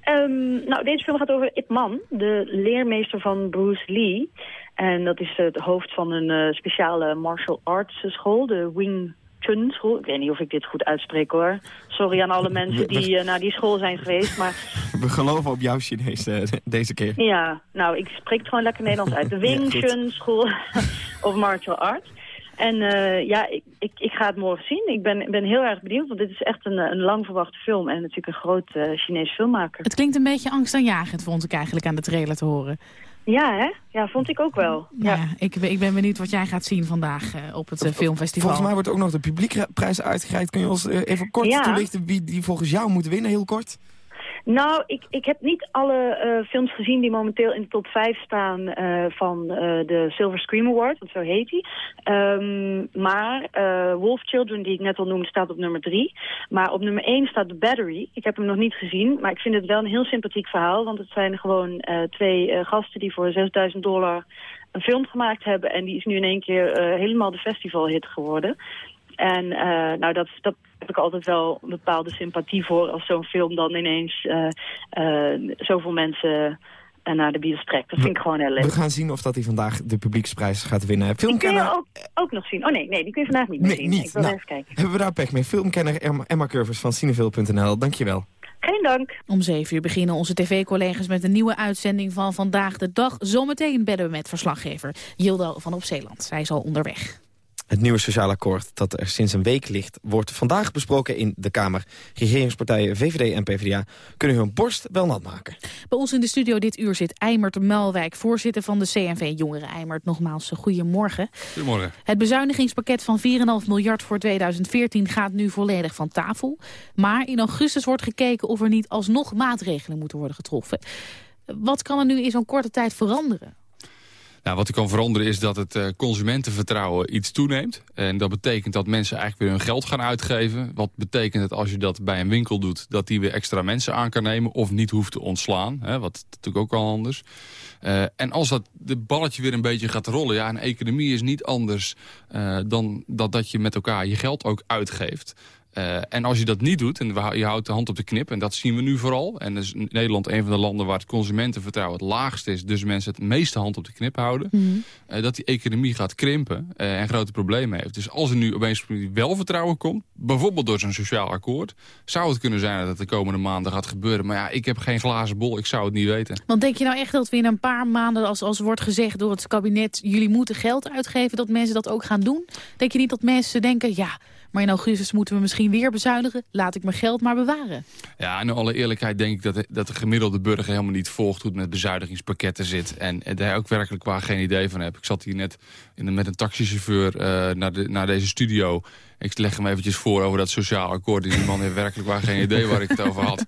Um, nou, deze film gaat over Ip Man, de leermeester van Bruce Lee. En dat is het hoofd van een uh, speciale martial arts school, de Wing Chun school. Ik weet niet of ik dit goed uitspreek hoor. Sorry aan alle mensen die uh, naar die school zijn geweest. Maar... We geloven op jouw Chinees uh, deze keer. Ja, nou, ik spreek het gewoon lekker Nederlands uit. De Wing ja, Chun School of Martial Arts. En uh, ja, ik, ik, ik, ga het morgen zien. Ik ben, ben heel erg benieuwd, want dit is echt een, een lang verwachte film. En natuurlijk een groot uh, Chinees filmmaker. Het klinkt een beetje angstaanjagend, vond ik eigenlijk aan de trailer te horen. Ja, hè? Ja, vond ik ook wel. Ja, ja ik, ik ben benieuwd wat jij gaat zien vandaag uh, op het filmfestival. Volgens mij wordt ook nog de publiekprijs uitgereikt. Kun je ons even kort ja. toelichten wie die volgens jou moet winnen, heel kort? Nou, ik, ik heb niet alle uh, films gezien die momenteel in de top 5 staan uh, van uh, de Silver Scream Award, want zo heet die. Um, maar Wolf Children, die ik net al noemde, staat op nummer 3. Maar op nummer 1 staat The Battery. Ik heb hem nog niet gezien, maar ik vind het wel een heel sympathiek verhaal. Want het zijn gewoon twee gasten die voor 6000 dollar een film gemaakt hebben. En die is nu in één keer helemaal de festivalhit geworden. En uh, nou, dat, dat heb ik altijd wel een bepaalde sympathie voor... als zo'n film dan ineens uh, uh, zoveel mensen naar de bios trekt. Dat vind ik gewoon heel leuk. We gaan zien of dat hij vandaag de publieksprijs gaat winnen. Filmkenner... Die kun je ook, ook nog zien. Oh nee, nee, die kun je vandaag niet meer nee, zien. Niet. Ik wil nou, even kijken. Hebben we daar pech mee. Filmkenner Emma, Curvers van Cineville.nl. Dankjewel. Geen dank. Om 7 uur beginnen onze tv-collega's met een nieuwe uitzending van Vandaag de Dag. Zometeen bedden we met verslaggever Jildo van Op Zeeland. Zij is al onderweg. Het nieuwe sociaal akkoord dat er sinds een week ligt... wordt vandaag besproken in de Kamer. Regeringspartijen VVD en PvdA kunnen hun borst wel nat maken. Bij ons in de studio dit uur zit Eimert Muilwijk... voorzitter van de CNV Jongeren. Eimert, nogmaals, goedemorgen. Goedemorgen. Het bezuinigingspakket van 4,5 miljard voor 2014 gaat nu volledig van tafel. Maar in augustus wordt gekeken of er niet alsnog maatregelen moeten worden getroffen. Wat kan er nu in zo'n korte tijd veranderen? Nou, wat er kan veranderen is dat het uh, consumentenvertrouwen iets toeneemt. En dat betekent dat mensen eigenlijk weer hun geld gaan uitgeven. Wat betekent dat als je dat bij een winkel doet... dat die weer extra mensen aan kan nemen of niet hoeft te ontslaan. Hè, wat natuurlijk ook al anders. Uh, en als dat de balletje weer een beetje gaat rollen... ja, een economie is niet anders uh, dan dat, dat je met elkaar je geld ook uitgeeft. Uh, en als je dat niet doet, en je houdt de hand op de knip... en dat zien we nu vooral. En is Nederland een van de landen waar het consumentenvertrouwen het laagst is... dus mensen het meeste hand op de knip houden... Mm. Uh, dat die economie gaat krimpen uh, en grote problemen heeft. Dus als er nu opeens wel vertrouwen komt... bijvoorbeeld door zo'n sociaal akkoord... zou het kunnen zijn dat het de komende maanden gaat gebeuren. Maar ja, ik heb geen glazen bol, ik zou het niet weten. Want denk je nou echt dat we in een paar maanden... als, als wordt gezegd door het kabinet... jullie moeten geld uitgeven, dat mensen dat ook gaan doen? Denk je niet dat mensen denken... ja maar in augustus moeten we misschien weer bezuinigen. Laat ik mijn geld maar bewaren. Ja, in alle eerlijkheid denk ik dat de, dat de gemiddelde burger helemaal niet volgt hoe het met bezuinigingspakketten zit. En, en daar ook werkelijk waar geen idee van heb. Ik zat hier net in, met een taxichauffeur uh, naar, de, naar deze studio. Ik leg hem eventjes voor over dat sociaal akkoord. Die man heeft werkelijk waar geen idee waar ik het over had.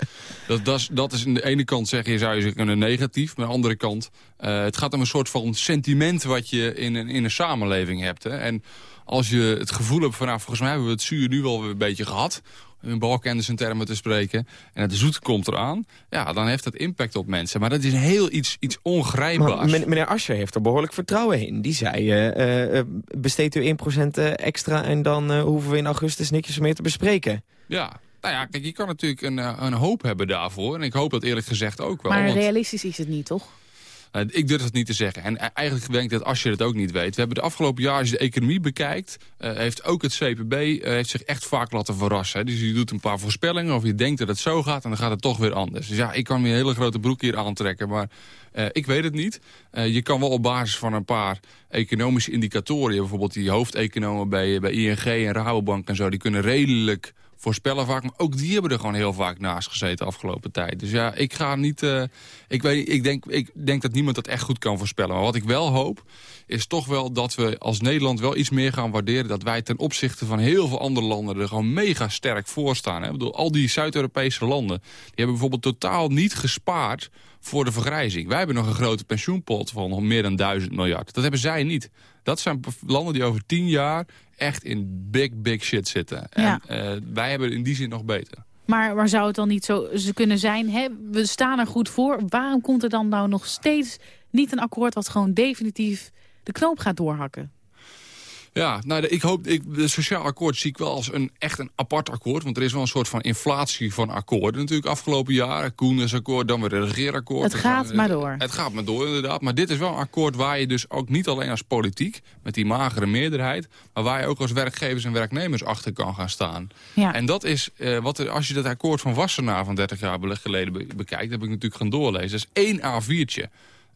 Dat, dat, is, aan de ene kant zeg je, zou je zeggen, negatief. Maar aan de andere kant, uh, het gaat om een soort van sentiment wat je in een, in een samenleving hebt. Hè. En als je het gevoel hebt van, nou, volgens mij hebben we het zuur nu wel weer een beetje gehad in balkenders en termen te spreken. En het zoet komt eraan. Ja, dan heeft dat impact op mensen. Maar dat is heel iets, iets ongrijpbaars. Maar meneer Ascher heeft er behoorlijk vertrouwen in. Die zei, uh, uh, besteedt u 1% extra... en dan uh, hoeven we in augustus niks meer te bespreken. Ja, nou ja, kijk, je kan natuurlijk een, een hoop hebben daarvoor. En ik hoop dat eerlijk gezegd ook wel. Maar want... realistisch is het niet, toch? Uh, ik durf het niet te zeggen. En eigenlijk denk ik dat als je het ook niet weet. We hebben de afgelopen jaar, als je de economie bekijkt... Uh, heeft ook het CPB uh, heeft zich echt vaak laten verrassen. Hè. Dus je doet een paar voorspellingen of je denkt dat het zo gaat... en dan gaat het toch weer anders. Dus ja, ik kan me een hele grote broek hier aantrekken. Maar ik weet het niet. je kan wel op basis van een paar economische indicatoren... bijvoorbeeld die hoofdeconomen bij, bij ING en Rabobank en zo... die kunnen redelijk voorspellen vaak. Maar ook die hebben er gewoon heel vaak naast gezeten de afgelopen tijd. Dus ja, ik ga niet... Uh, ik, weet, ik, denk, ik denk dat niemand dat echt goed kan voorspellen. Maar wat ik wel hoop, is toch wel dat we als Nederland wel iets meer gaan waarderen... dat wij ten opzichte van heel veel andere landen er gewoon mega sterk voor staan. Hè? Ik bedoel, al die Zuid-Europese landen... die hebben bijvoorbeeld totaal niet gespaard voor de vergrijzing. Wij hebben nog een grote pensioenpot van meer dan duizend miljard. Dat hebben zij niet. Dat zijn landen die over tien jaar echt in big, big shit zitten. Ja. En uh, wij hebben in die zin nog beter. Maar waar zou het dan niet zo kunnen zijn? Hè? We staan er goed voor. Waarom komt er dan nou nog steeds niet een akkoord... wat gewoon definitief de knoop gaat doorhakken? Ja, nou, ik hoop, ik, de sociaal akkoord zie ik wel als een echt een apart akkoord. Want er is wel een soort van inflatie van akkoorden natuurlijk afgelopen jaren. Koenens akkoord, dan weer een regeerakkoord. Het gaat maar door. Het gaat maar door inderdaad. Maar dit is wel een akkoord waar je dus ook niet alleen als politiek... met die magere meerderheid... maar waar je ook als werkgevers en werknemers achter kan gaan staan. Ja. En dat is, uh, wat er, als je dat akkoord van Wassenaar van 30 jaar geleden bekijkt... heb ik natuurlijk gaan doorlezen. Dat is één A4'tje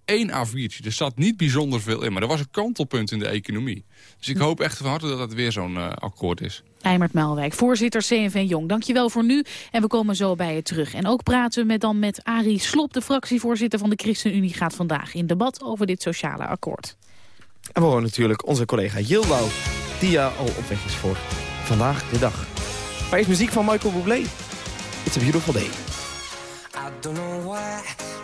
één A4'tje. Er zat niet bijzonder veel in, maar er was een kantelpunt in de economie. Dus ik hoop echt van harte dat het weer zo'n uh, akkoord is. Eimert Melwijk, voorzitter CNV Jong. Dankjewel voor nu en we komen zo bij je terug. En ook praten we met, dan met Arie Slop, de fractievoorzitter van de ChristenUnie... gaat vandaag in debat over dit sociale akkoord. En we horen natuurlijk onze collega Jilbouw, die al op weg is voor vandaag de dag. Maar is muziek van Michael Bublé. It's a beautiful day. I don't know why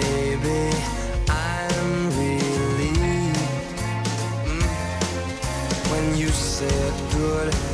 baby, I'm relieved mm. when you said goodbye.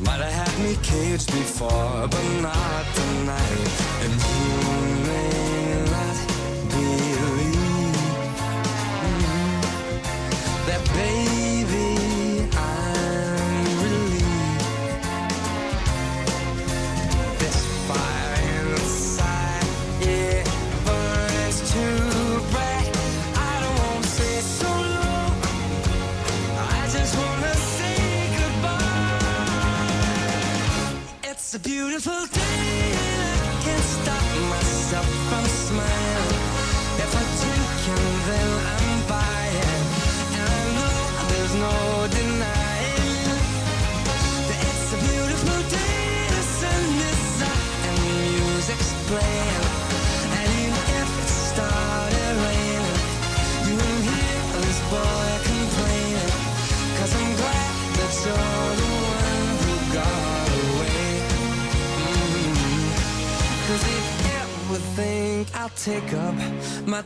You might have had me caged before, but not tonight. And you may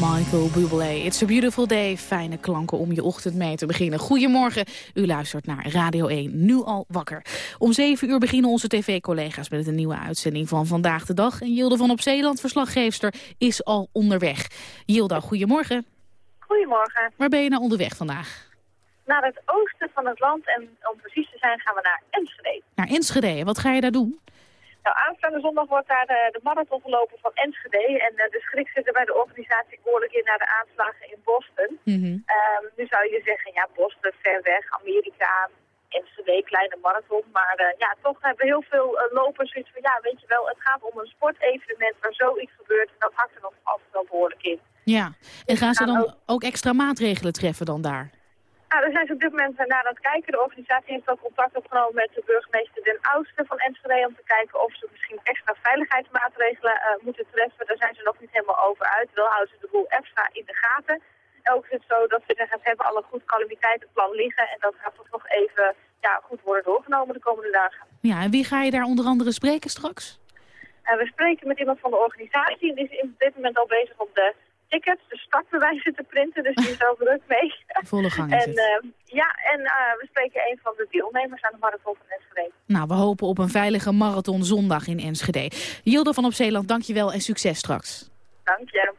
Michael Bublé, It's a Beautiful Day. Fijne klanken om je ochtend mee te beginnen. Goedemorgen, u luistert naar Radio 1, nu al wakker. Om 7 uur beginnen onze tv-collega's met een nieuwe uitzending van Vandaag de Dag. En Jilde van Op Zeeland, verslaggeefster, is al onderweg. Jilda, goedemorgen. Goedemorgen. Waar ben je nou onderweg vandaag? Naar het oosten van het land en om precies te zijn gaan we naar Enschede. Naar Enschede. Wat ga je daar doen? Nou, aanstaande zondag wordt daar de, de marathon gelopen van Enschede. En eh, de schrik zit er bij de organisatie behoorlijk in naar de aanslagen in Boston. Ehm, nu zou je zeggen, ja, Boston, ver weg, Amerika, Enschede, kleine marathon. Maar eh, ja, toch hebben heel veel eh, lopers zoiets van, ja, weet je wel, het gaat om een sportevenement waar zoiets gebeurt. En dat hakt er nog altijd wel behoorlijk in. Ja, en gaan ze dan ook extra maatregelen treffen dan daar? Nou, daar zijn ze op dit moment naar aan het kijken. De organisatie heeft ook contact opgenomen met de burgemeester Den Oudste van Enschede... om te kijken of ze misschien extra veiligheidsmaatregelen eh, moeten treffen. Daar zijn ze nog niet helemaal over uit. Wel houden ze de boel extra in de gaten. En ook is het zo dat ze zeggen, ze hebben al een goed calamiteitenplan liggen... en dat gaat toch nog even ja, goed worden doorgenomen de komende dagen. Ja, en wie ga je daar onder andere spreken straks? We spreken met iemand van de organisatie. Die is op dit moment al bezig om de tickets, de startbewijzen te printen. Dus die is al druk mee. Volle gang En, het. eh, ja, en eh, we spreken een van de deelnemers aan de marathon van Enschede. Nou, we hopen op een veilige marathon zondag in Enschede. Jilde van Op Zeeland, dankjewel en succes straks. Dank je.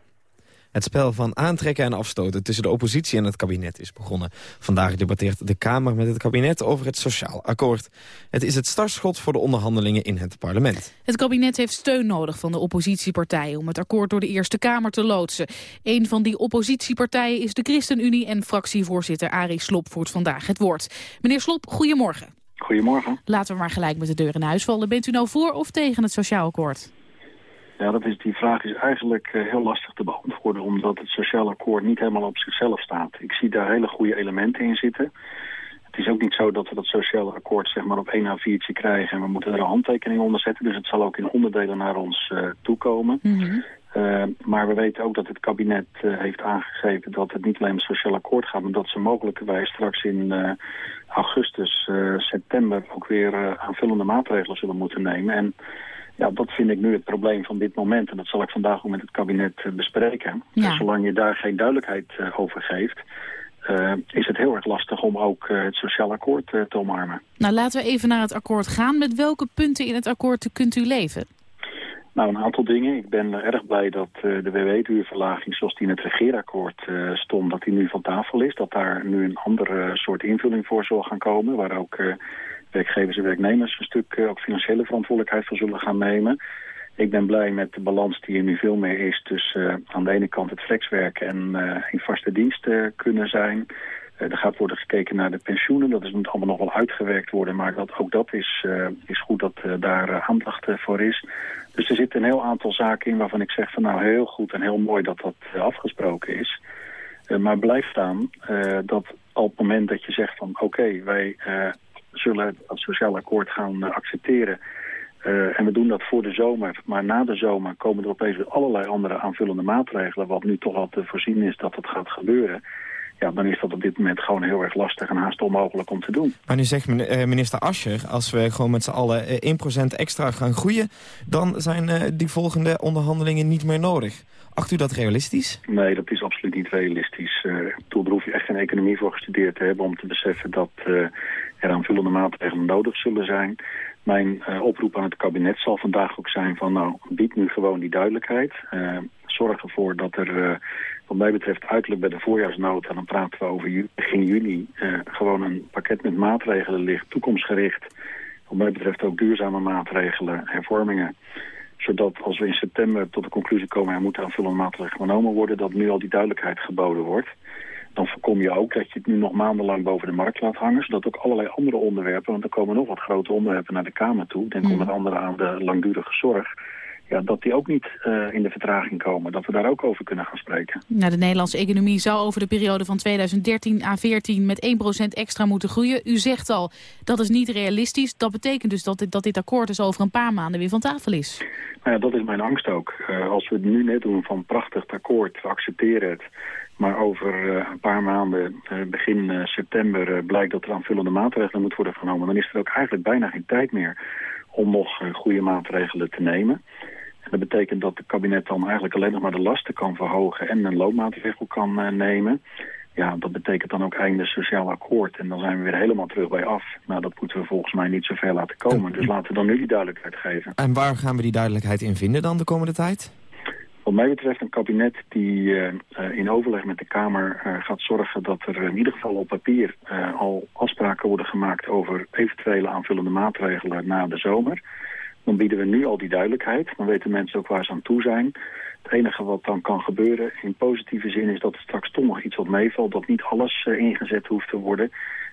Het spel van aantrekken en afstoten tussen de oppositie en het kabinet is begonnen. Vandaag debatteert de Kamer met het kabinet over het sociaal akkoord. Het is het startschot voor de onderhandelingen in het parlement. Het kabinet heeft steun nodig van de oppositiepartijen om het akkoord door de Eerste Kamer te loodsen. Een van die oppositiepartijen is de ChristenUnie en fractievoorzitter Arie Slob voert vandaag het woord. Meneer Slob, goedemorgen. Goedemorgen. Laten we maar gelijk met de deur in huis vallen. Bent u nou voor of tegen het sociaal akkoord? Ja, dat is, die vraag is eigenlijk eh, heel lastig te beantwoorden... omdat het sociaal akkoord niet helemaal op zichzelf staat. Ik zie daar hele goede elementen in zitten. Het is ook niet zo dat we dat sociale akkoord zeg maar, op één A4'tje krijgen... en we moeten er een handtekening onder zetten. Dus het zal ook in onderdelen naar ons eh, toekomen. Eh, maar we weten ook dat het kabinet heeft aangegeven dat het niet alleen om het sociaal akkoord gaat... maar dat ze mogelijkerwijs straks in augustus, eh, september ook weer eh, aanvullende maatregelen zullen moeten nemen. En ja, dat vind ik nu het probleem van dit moment. En dat zal ik vandaag ook met het kabinet eh, bespreken. Ja. En zolang je daar geen duidelijkheid over geeft... is het heel erg lastig om ook het sociaal akkoord te omarmen. Nou, laten we even naar het akkoord gaan. Met welke punten in het akkoord kunt u leven? Nou, een aantal dingen. Ik ben eh, erg blij dat eh, de WW-duurverlaging zoals die in het regeerakkoord eh, stond, dat die nu van tafel is. Dat daar nu een andere soort invulling voor zal gaan komen, waar ook werkgevers en werknemers een stuk ook financiële verantwoordelijkheid voor zullen gaan nemen. Ik ben blij met de balans die er nu veel meer is tussen aan de ene kant het flexwerken en in vaste dienst kunnen zijn. Eh, er gaat worden gekeken naar de pensioenen. Dat moet allemaal nog wel uitgewerkt worden. Maar dat, ook dat is, eh, is goed dat eh, daar aandacht voor is. Dus er zitten een heel aantal zaken in waarvan ik zeg van nou heel goed en heel mooi dat dat afgesproken is. Maar blijft staan dat op het moment dat je zegt van oké, wij zullen het sociaal akkoord gaan accepteren. en we doen dat voor de zomer, maar na de zomer komen er opeens allerlei andere aanvullende maatregelen, wat nu toch al te voorzien is dat het gaat gebeuren. Ja, dan is dat op dit moment gewoon heel erg lastig en haast onmogelijk om te doen. Maar nu zegt eh, minister Ascher, als we gewoon met z'n allen eh, 1% extra gaan groeien... dan zijn eh, die volgende onderhandelingen niet meer nodig. Acht u dat realistisch? Nee, dat is absoluut niet realistisch. Eh, daar hoef je echt geen economie voor gestudeerd te hebben om te beseffen dat eh, er aanvullende maatregelen nodig zullen zijn. Mijn eh, oproep aan het kabinet zal vandaag ook zijn van nou, bied nu gewoon die duidelijkheid. Eh, zorg ervoor dat er eh, wat mij betreft uiterlijk bij de voorjaarsnota, dan praten we over ju- begin juni, eh, gewoon een pakket met maatregelen ligt, toekomstgericht. Wat mij betreft ook duurzame maatregelen, hervormingen zodat als we in september tot de conclusie komen... er moeten aanvullende maatregelen genomen worden... dat nu al die duidelijkheid geboden wordt. Dan voorkom je ook dat je het nu nog maandenlang boven de markt laat hangen... zodat ook allerlei andere onderwerpen... want er komen nog wat grote onderwerpen naar de Kamer toe... denk onder andere aan de langdurige zorg... Ja, dat die ook niet eh, in de vertraging komen. Dat we daar ook over kunnen gaan spreken. Nou, de Nederlandse economie zou over de periode van 2013 à 14 met 1% extra moeten groeien. U zegt al, dat is niet realistisch. Dat betekent dus dat dit, dat dit akkoord dus over een paar maanden weer van tafel is. Nou ja, dat is mijn angst ook. Eh, als we het nu net doen van prachtig akkoord, we accepteren het. Maar over eh, een paar maanden, begin september, blijkt dat er aanvullende maatregelen moeten worden genomen. Dan is er ook eigenlijk bijna geen tijd meer om nog goede maatregelen te nemen. Dat betekent dat het kabinet dan eigenlijk alleen nog maar de lasten kan verhogen en een loonmaatregel kan eh, nemen. Ja, dat betekent dan ook einde sociaal akkoord. En dan zijn we weer helemaal terug bij af. Nou, dat moeten we volgens mij niet zo ver laten komen. Dus laten we dan nu die duidelijkheid geven. En waar gaan we die duidelijkheid in vinden dan de komende tijd? Wat mij betreft een kabinet die eh, eh, in overleg met de Kamer gaat zorgen dat er in ieder geval op papier al afspraken worden gemaakt over eventuele aanvullende maatregelen na de zomer. Dan bieden we nu al die duidelijkheid. Dan weten mensen ook waar ze aan toe zijn. Het enige wat dan kan gebeuren in positieve zin is dat er straks toch nog iets wat meevalt. Dat niet alles eh, ingezet hoeft te worden.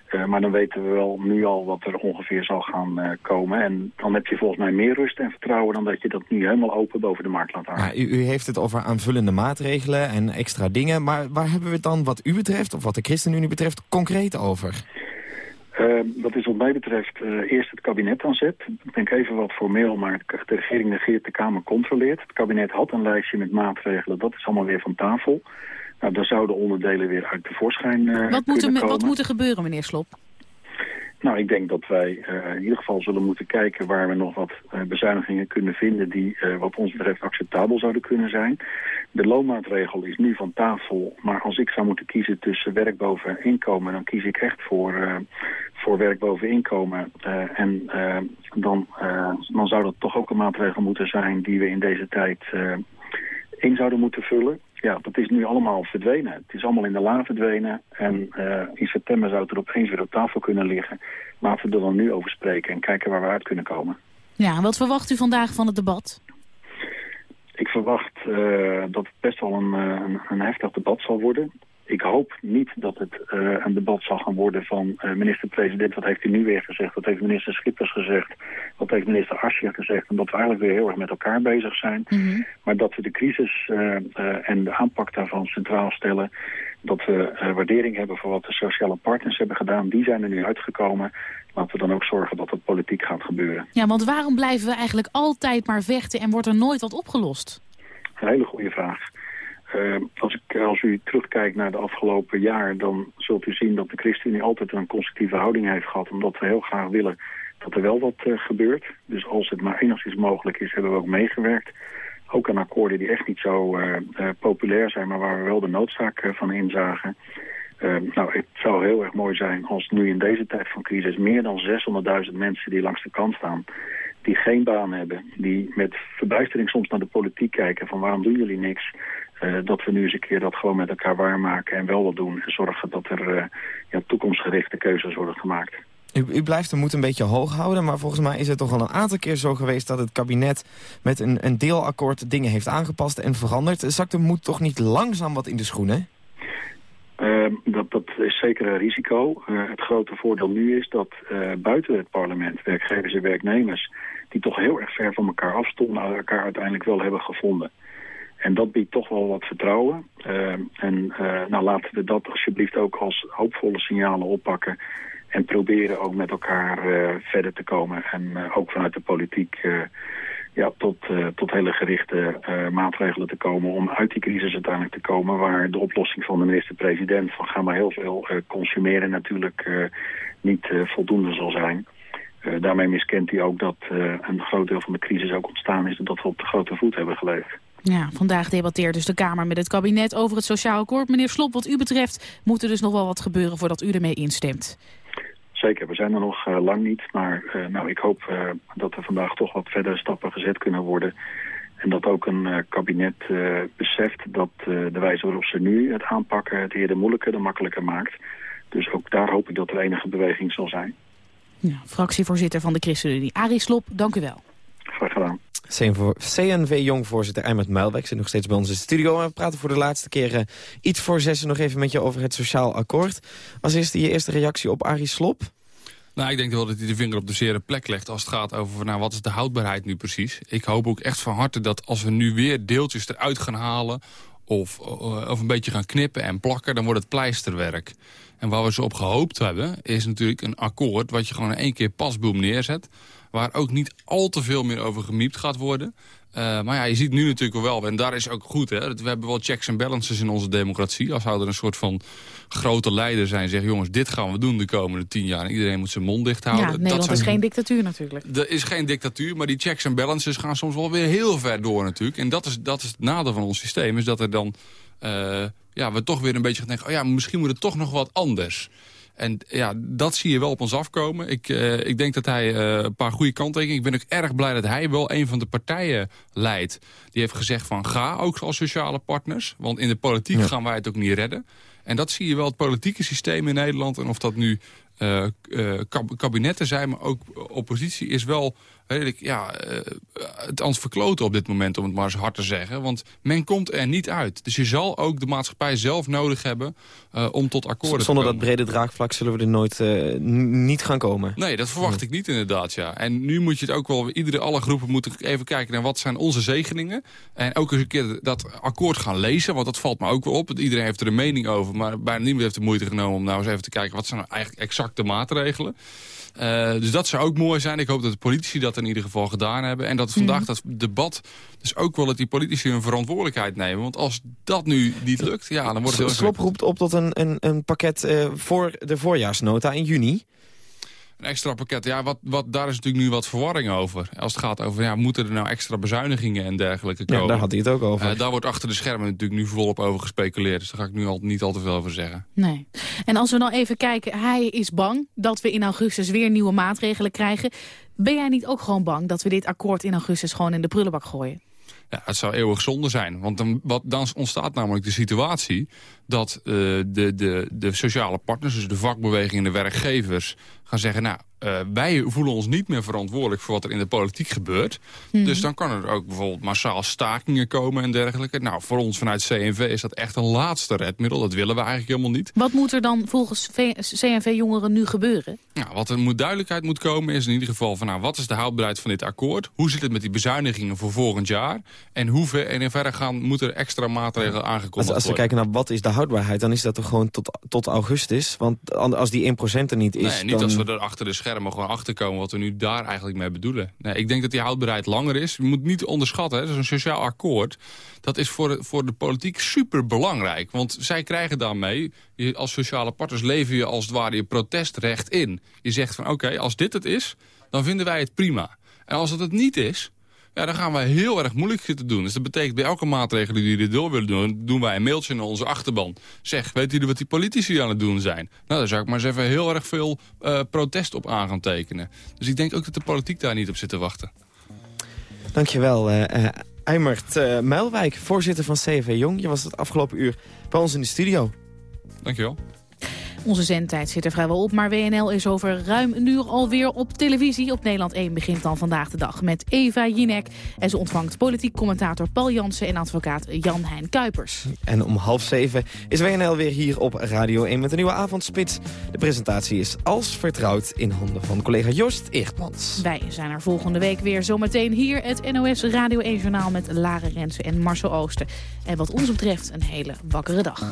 Eh, maar dan weten we wel nu al wat er ongeveer zal gaan eh, komen. En dan heb je volgens mij meer rust en vertrouwen dan dat je dat nu helemaal open boven de markt laat hangen. Ja, u, u heeft het over aanvullende maatregelen en extra dingen. Maar waar hebben we het dan wat u betreft, of wat de ChristenUnie betreft, concreet over? Uh, dat is wat mij betreft uh, eerst het kabinet aan zet. Ik denk even wat formeel, maar de regering negeert, de Kamer controleert. Het kabinet had een lijstje met maatregelen, dat is allemaal weer van tafel. Nou, daar zouden onderdelen weer uit tevoorschijn uh, wat moet, er, komen. wat moet er gebeuren, meneer Slop? Nou, ik denk dat wij uh, in ieder geval zullen moeten kijken waar we nog wat uh, bezuinigingen kunnen vinden die uh, wat ons betreft acceptabel zouden kunnen zijn. De loonmaatregel is nu van tafel, maar als ik zou moeten kiezen tussen werk boven inkomen, dan kies ik echt voor, voor werk boven inkomen. en dan, dan zou dat toch ook een maatregel moeten zijn die we in deze tijd in zouden moeten vullen. Ja, dat is nu allemaal verdwenen. Het is allemaal in de la verdwenen. En in september zou het er opeens weer op tafel kunnen liggen. Laten we er dan nu over spreken en kijken waar we uit kunnen komen. Ja, en wat verwacht u vandaag van het debat? Ik verwacht dat het best wel een, een, een, heftig debat zal worden. Ik hoop niet dat het uh, een debat zal gaan worden van minister-president. Wat heeft hij nu weer gezegd? Wat heeft minister Schippers gezegd? Wat heeft minister Asje gezegd? En dat we eigenlijk weer heel erg met elkaar bezig zijn. Mm -hmm. Maar dat we de crisis uh, uh, en de aanpak daarvan centraal stellen. Dat we waardering hebben voor wat de sociale partners hebben gedaan. Die zijn er nu uitgekomen. Laten we dan ook zorgen dat het politiek gaat gebeuren. Ja, want waarom blijven we eigenlijk altijd maar vechten en wordt er nooit wat opgelost? Een hele goede vraag. Uh, als, ik, als u terugkijkt naar de afgelopen jaar... dan zult u zien dat de ChristenUnie altijd een constructieve houding heeft gehad... omdat we heel graag willen dat er wel wat uh, gebeurt. Dus als het maar enigszins mogelijk is, hebben we ook meegewerkt. Ook aan akkoorden die echt niet zo populair zijn... maar waar we wel de noodzaak van inzagen. nou, het zou heel erg mooi zijn als nu in deze tijd van crisis... meer dan 600.000 mensen die langs de kant staan die geen baan hebben, die met verbijstering soms naar de politiek kijken van waarom doen jullie niks, uh, dat we nu eens een keer dat gewoon met elkaar waarmaken en wel wat doen en zorgen dat er uh, ja, toekomstgerichte keuzes worden gemaakt. U, u, blijft de moed een beetje hoog houden, maar volgens mij is het toch al een aantal keer zo geweest dat het kabinet met een, een deelakkoord dingen heeft aangepast en veranderd. Zakt de moed toch niet langzaam wat in de schoenen? Uh, dat, dat is zeker een risico. Uh, het grote voordeel nu is dat uh, buiten het parlement werkgevers en werknemers... die toch heel erg ver van elkaar afstonden... elkaar uiteindelijk wel hebben gevonden. En dat biedt toch wel wat vertrouwen. Uh, en uh, nou, laten we dat alsjeblieft ook als hoopvolle signalen oppakken. En proberen ook met elkaar uh, verder te komen. En ook vanuit de politiek ja, tot, tot hele gerichte maatregelen te komen... om uit die crisis uiteindelijk te komen... waar de oplossing van de minister-president... van ga maar heel veel consumeren natuurlijk niet voldoende zal zijn... Daarmee miskent hij ook dat een groot deel van de crisis ook ontstaan is... dat we op de grote voet hebben geleefd. Ja, vandaag debatteert dus de Kamer met het kabinet over het sociaal akkoord. Meneer Slop, wat u betreft moet er dus nog wel wat gebeuren voordat u ermee instemt. Zeker, we zijn er nog uh, lang niet. Maar nou, ik hoop dat er vandaag toch wat verdere stappen gezet kunnen worden... En dat ook een kabinet beseft dat de wijze waarop ze nu het aanpakken... het eerder moeilijker dan makkelijker maakt. Dus ook daar hoop ik dat er enige beweging zal zijn. Ja, fractievoorzitter van de ChristenUnie, Arie Slop, dank u wel. Graag gedaan. CNV-jong-voorzitter Eimert Muilweg zit nog steeds bij ons in de studio. En we praten voor de laatste keer uh, iets voor zessen nog even met je over het sociaal akkoord. Als eerste je eerste reactie op Arie Slop? Nou, ik denk wel dat hij de vinger op de zere plek legt als het gaat over nou, wat is de houdbaarheid nu precies. Ik hoop ook echt van harte dat als we nu weer deeltjes eruit gaan halen of, of een beetje gaan knippen en plakken, dan wordt het pleisterwerk. En waar we ze op gehoopt hebben, is natuurlijk een akkoord... wat je gewoon in één keer pasboom neerzet... waar ook niet al te veel meer over gemiept gaat worden. Uh, maar ja, je ziet nu natuurlijk wel, en daar is ook goed... Hè, we hebben wel checks en balances in onze democratie. Als zou er een soort van grote leider zijn... zeggen, jongens, dit gaan we doen de komende tien jaar... en iedereen moet zijn mond dicht houden. Ja, Nederland dat is geen dictatuur natuurlijk. Er is geen dictatuur, maar die checks en balances gaan soms wel weer heel ver door natuurlijk. En dat is, dat is het nadeel van ons systeem, is dat er dan... Uh, ja, we toch weer een beetje gaan denken... oh ja, misschien moet het toch nog wat anders. En ja, dat zie je wel op ons afkomen. Ik, uh, ik denk dat hij uh, een paar goede kanttekeningen... Ik ben ook erg blij dat hij wel een van de partijen leidt. Die heeft gezegd van ga ook als sociale partners. Want in de politiek ja. gaan wij het ook niet redden. En dat zie je wel, het politieke systeem in Nederland. En of dat nu uh, kabinetten zijn, maar ook oppositie is wel redelijk, ja, uh, het ans verkloten op dit moment, om het maar eens hard te zeggen. Want men komt er niet uit. Dus je zal ook de maatschappij zelf nodig hebben uh, om tot akkoorden Zonder te dat brede draagvlak zullen we er nooit uh, niet gaan komen. Nee, dat verwacht ik niet inderdaad, ja. En nu moet je het ook wel, iedere, alle groepen moeten even kijken naar wat zijn onze zegeningen. En ook eens een keer dat akkoord gaan lezen, want dat valt me ook wel op. Iedereen heeft er een mening over, maar bijna niemand heeft de moeite genomen om nou eens even te kijken wat zijn nou eigenlijk exacte maatregelen. Uh, dus dat zou ook mooi zijn. Ik hoop dat de politici dat in ieder geval gedaan hebben. En dat vandaag mm. dat debat dus ook wel dat die politici hun verantwoordelijkheid nemen. Want als dat nu niet lukt, ja, dan wordt het heel... Slop roept op tot een, een, een pakket uh, voor de voorjaarsnota in juni. Een extra pakket, ja, wat, wat, daar is natuurlijk nu wat verwarring over. Als het gaat over, ja, moeten er nou extra bezuinigingen en dergelijke komen? Ja, daar had hij het ook over. Uh, daar wordt achter de schermen natuurlijk nu volop over gespeculeerd. Dus daar ga ik nu al, niet al te veel over zeggen. Nee. En als we dan even kijken, hij is bang dat we in augustus weer nieuwe maatregelen krijgen. Ben jij niet ook gewoon bang dat we dit akkoord in augustus gewoon in de prullenbak gooien? Ja, het zou eeuwig zonde zijn. Want dan, wat, dan ontstaat namelijk de situatie dat uh, de, de, de sociale partners, dus de vakbeweging en de werkgevers, gaan zeggen... nou, uh, wij voelen ons niet meer verantwoordelijk voor wat er in de politiek gebeurt. Mm. Dus dan kan er ook bijvoorbeeld massaal stakingen komen en dergelijke. Nou, voor ons vanuit CNV is dat echt een laatste redmiddel. Dat willen we eigenlijk helemaal niet. Wat moet er dan volgens CNV-jongeren nu gebeuren? Nou, wat er moet duidelijkheid moet komen is in ieder geval van... nou, wat is de houdbaarheid van dit akkoord? Hoe zit het met die bezuinigingen voor volgend jaar? En hoe ver, en in verre gaan moet er extra maatregelen aangekondigd worden? Als, als we kijken naar wat is de houdbaarheid, dan is dat toch gewoon tot, tot augustus? Want als die 1% er niet is... Nee, niet dan... als we er achter de schermen gewoon achterkomen wat we nu daar eigenlijk mee bedoelen. Nee, ik denk dat die houdbaarheid langer is. Je moet niet onderschatten, dat is een sociaal akkoord. Dat is voor voor de politiek super belangrijk. Want zij krijgen daarmee, als sociale partners lever je als het ware je protestrecht in. Je zegt van oké, als dit het is, dan vinden wij het prima. En als het het niet is, ja, dan gaan wij heel erg moeilijk zitten doen. Dus dat betekent bij elke maatregel die jullie door willen doen... doen wij een mailtje naar onze achterban. Zeg, weten jullie wat die politici aan het doen zijn? Nou, daar zou ik maar eens even heel erg veel uh, protest op aan gaan tekenen. Dus ik denk ook dat de politiek daar niet op zit te wachten. Dankjewel, uh, uh, Eimert uh, Muilwijk, voorzitter van CV Jong. Je was het afgelopen uur bij ons in de studio. Dankjewel. Onze zendtijd zit er vrijwel op, maar WNL is over ruim een uur alweer op televisie. Op Nederland 1 begint dan vandaag de dag met Eva Jinek. En ze ontvangt politiek commentator Paul Jansen en advocaat Jan-Hein Kuipers. En om half zeven is WNL weer hier op Radio 1 met een nieuwe avondspits. De presentatie is als vertrouwd in handen van collega Joost Eertmans. Wij zijn er volgende week weer zometeen hier het NOS Radio 1 Journaal met Lara Rensen en Marcel Oosten. En wat ons betreft een hele wakkere dag.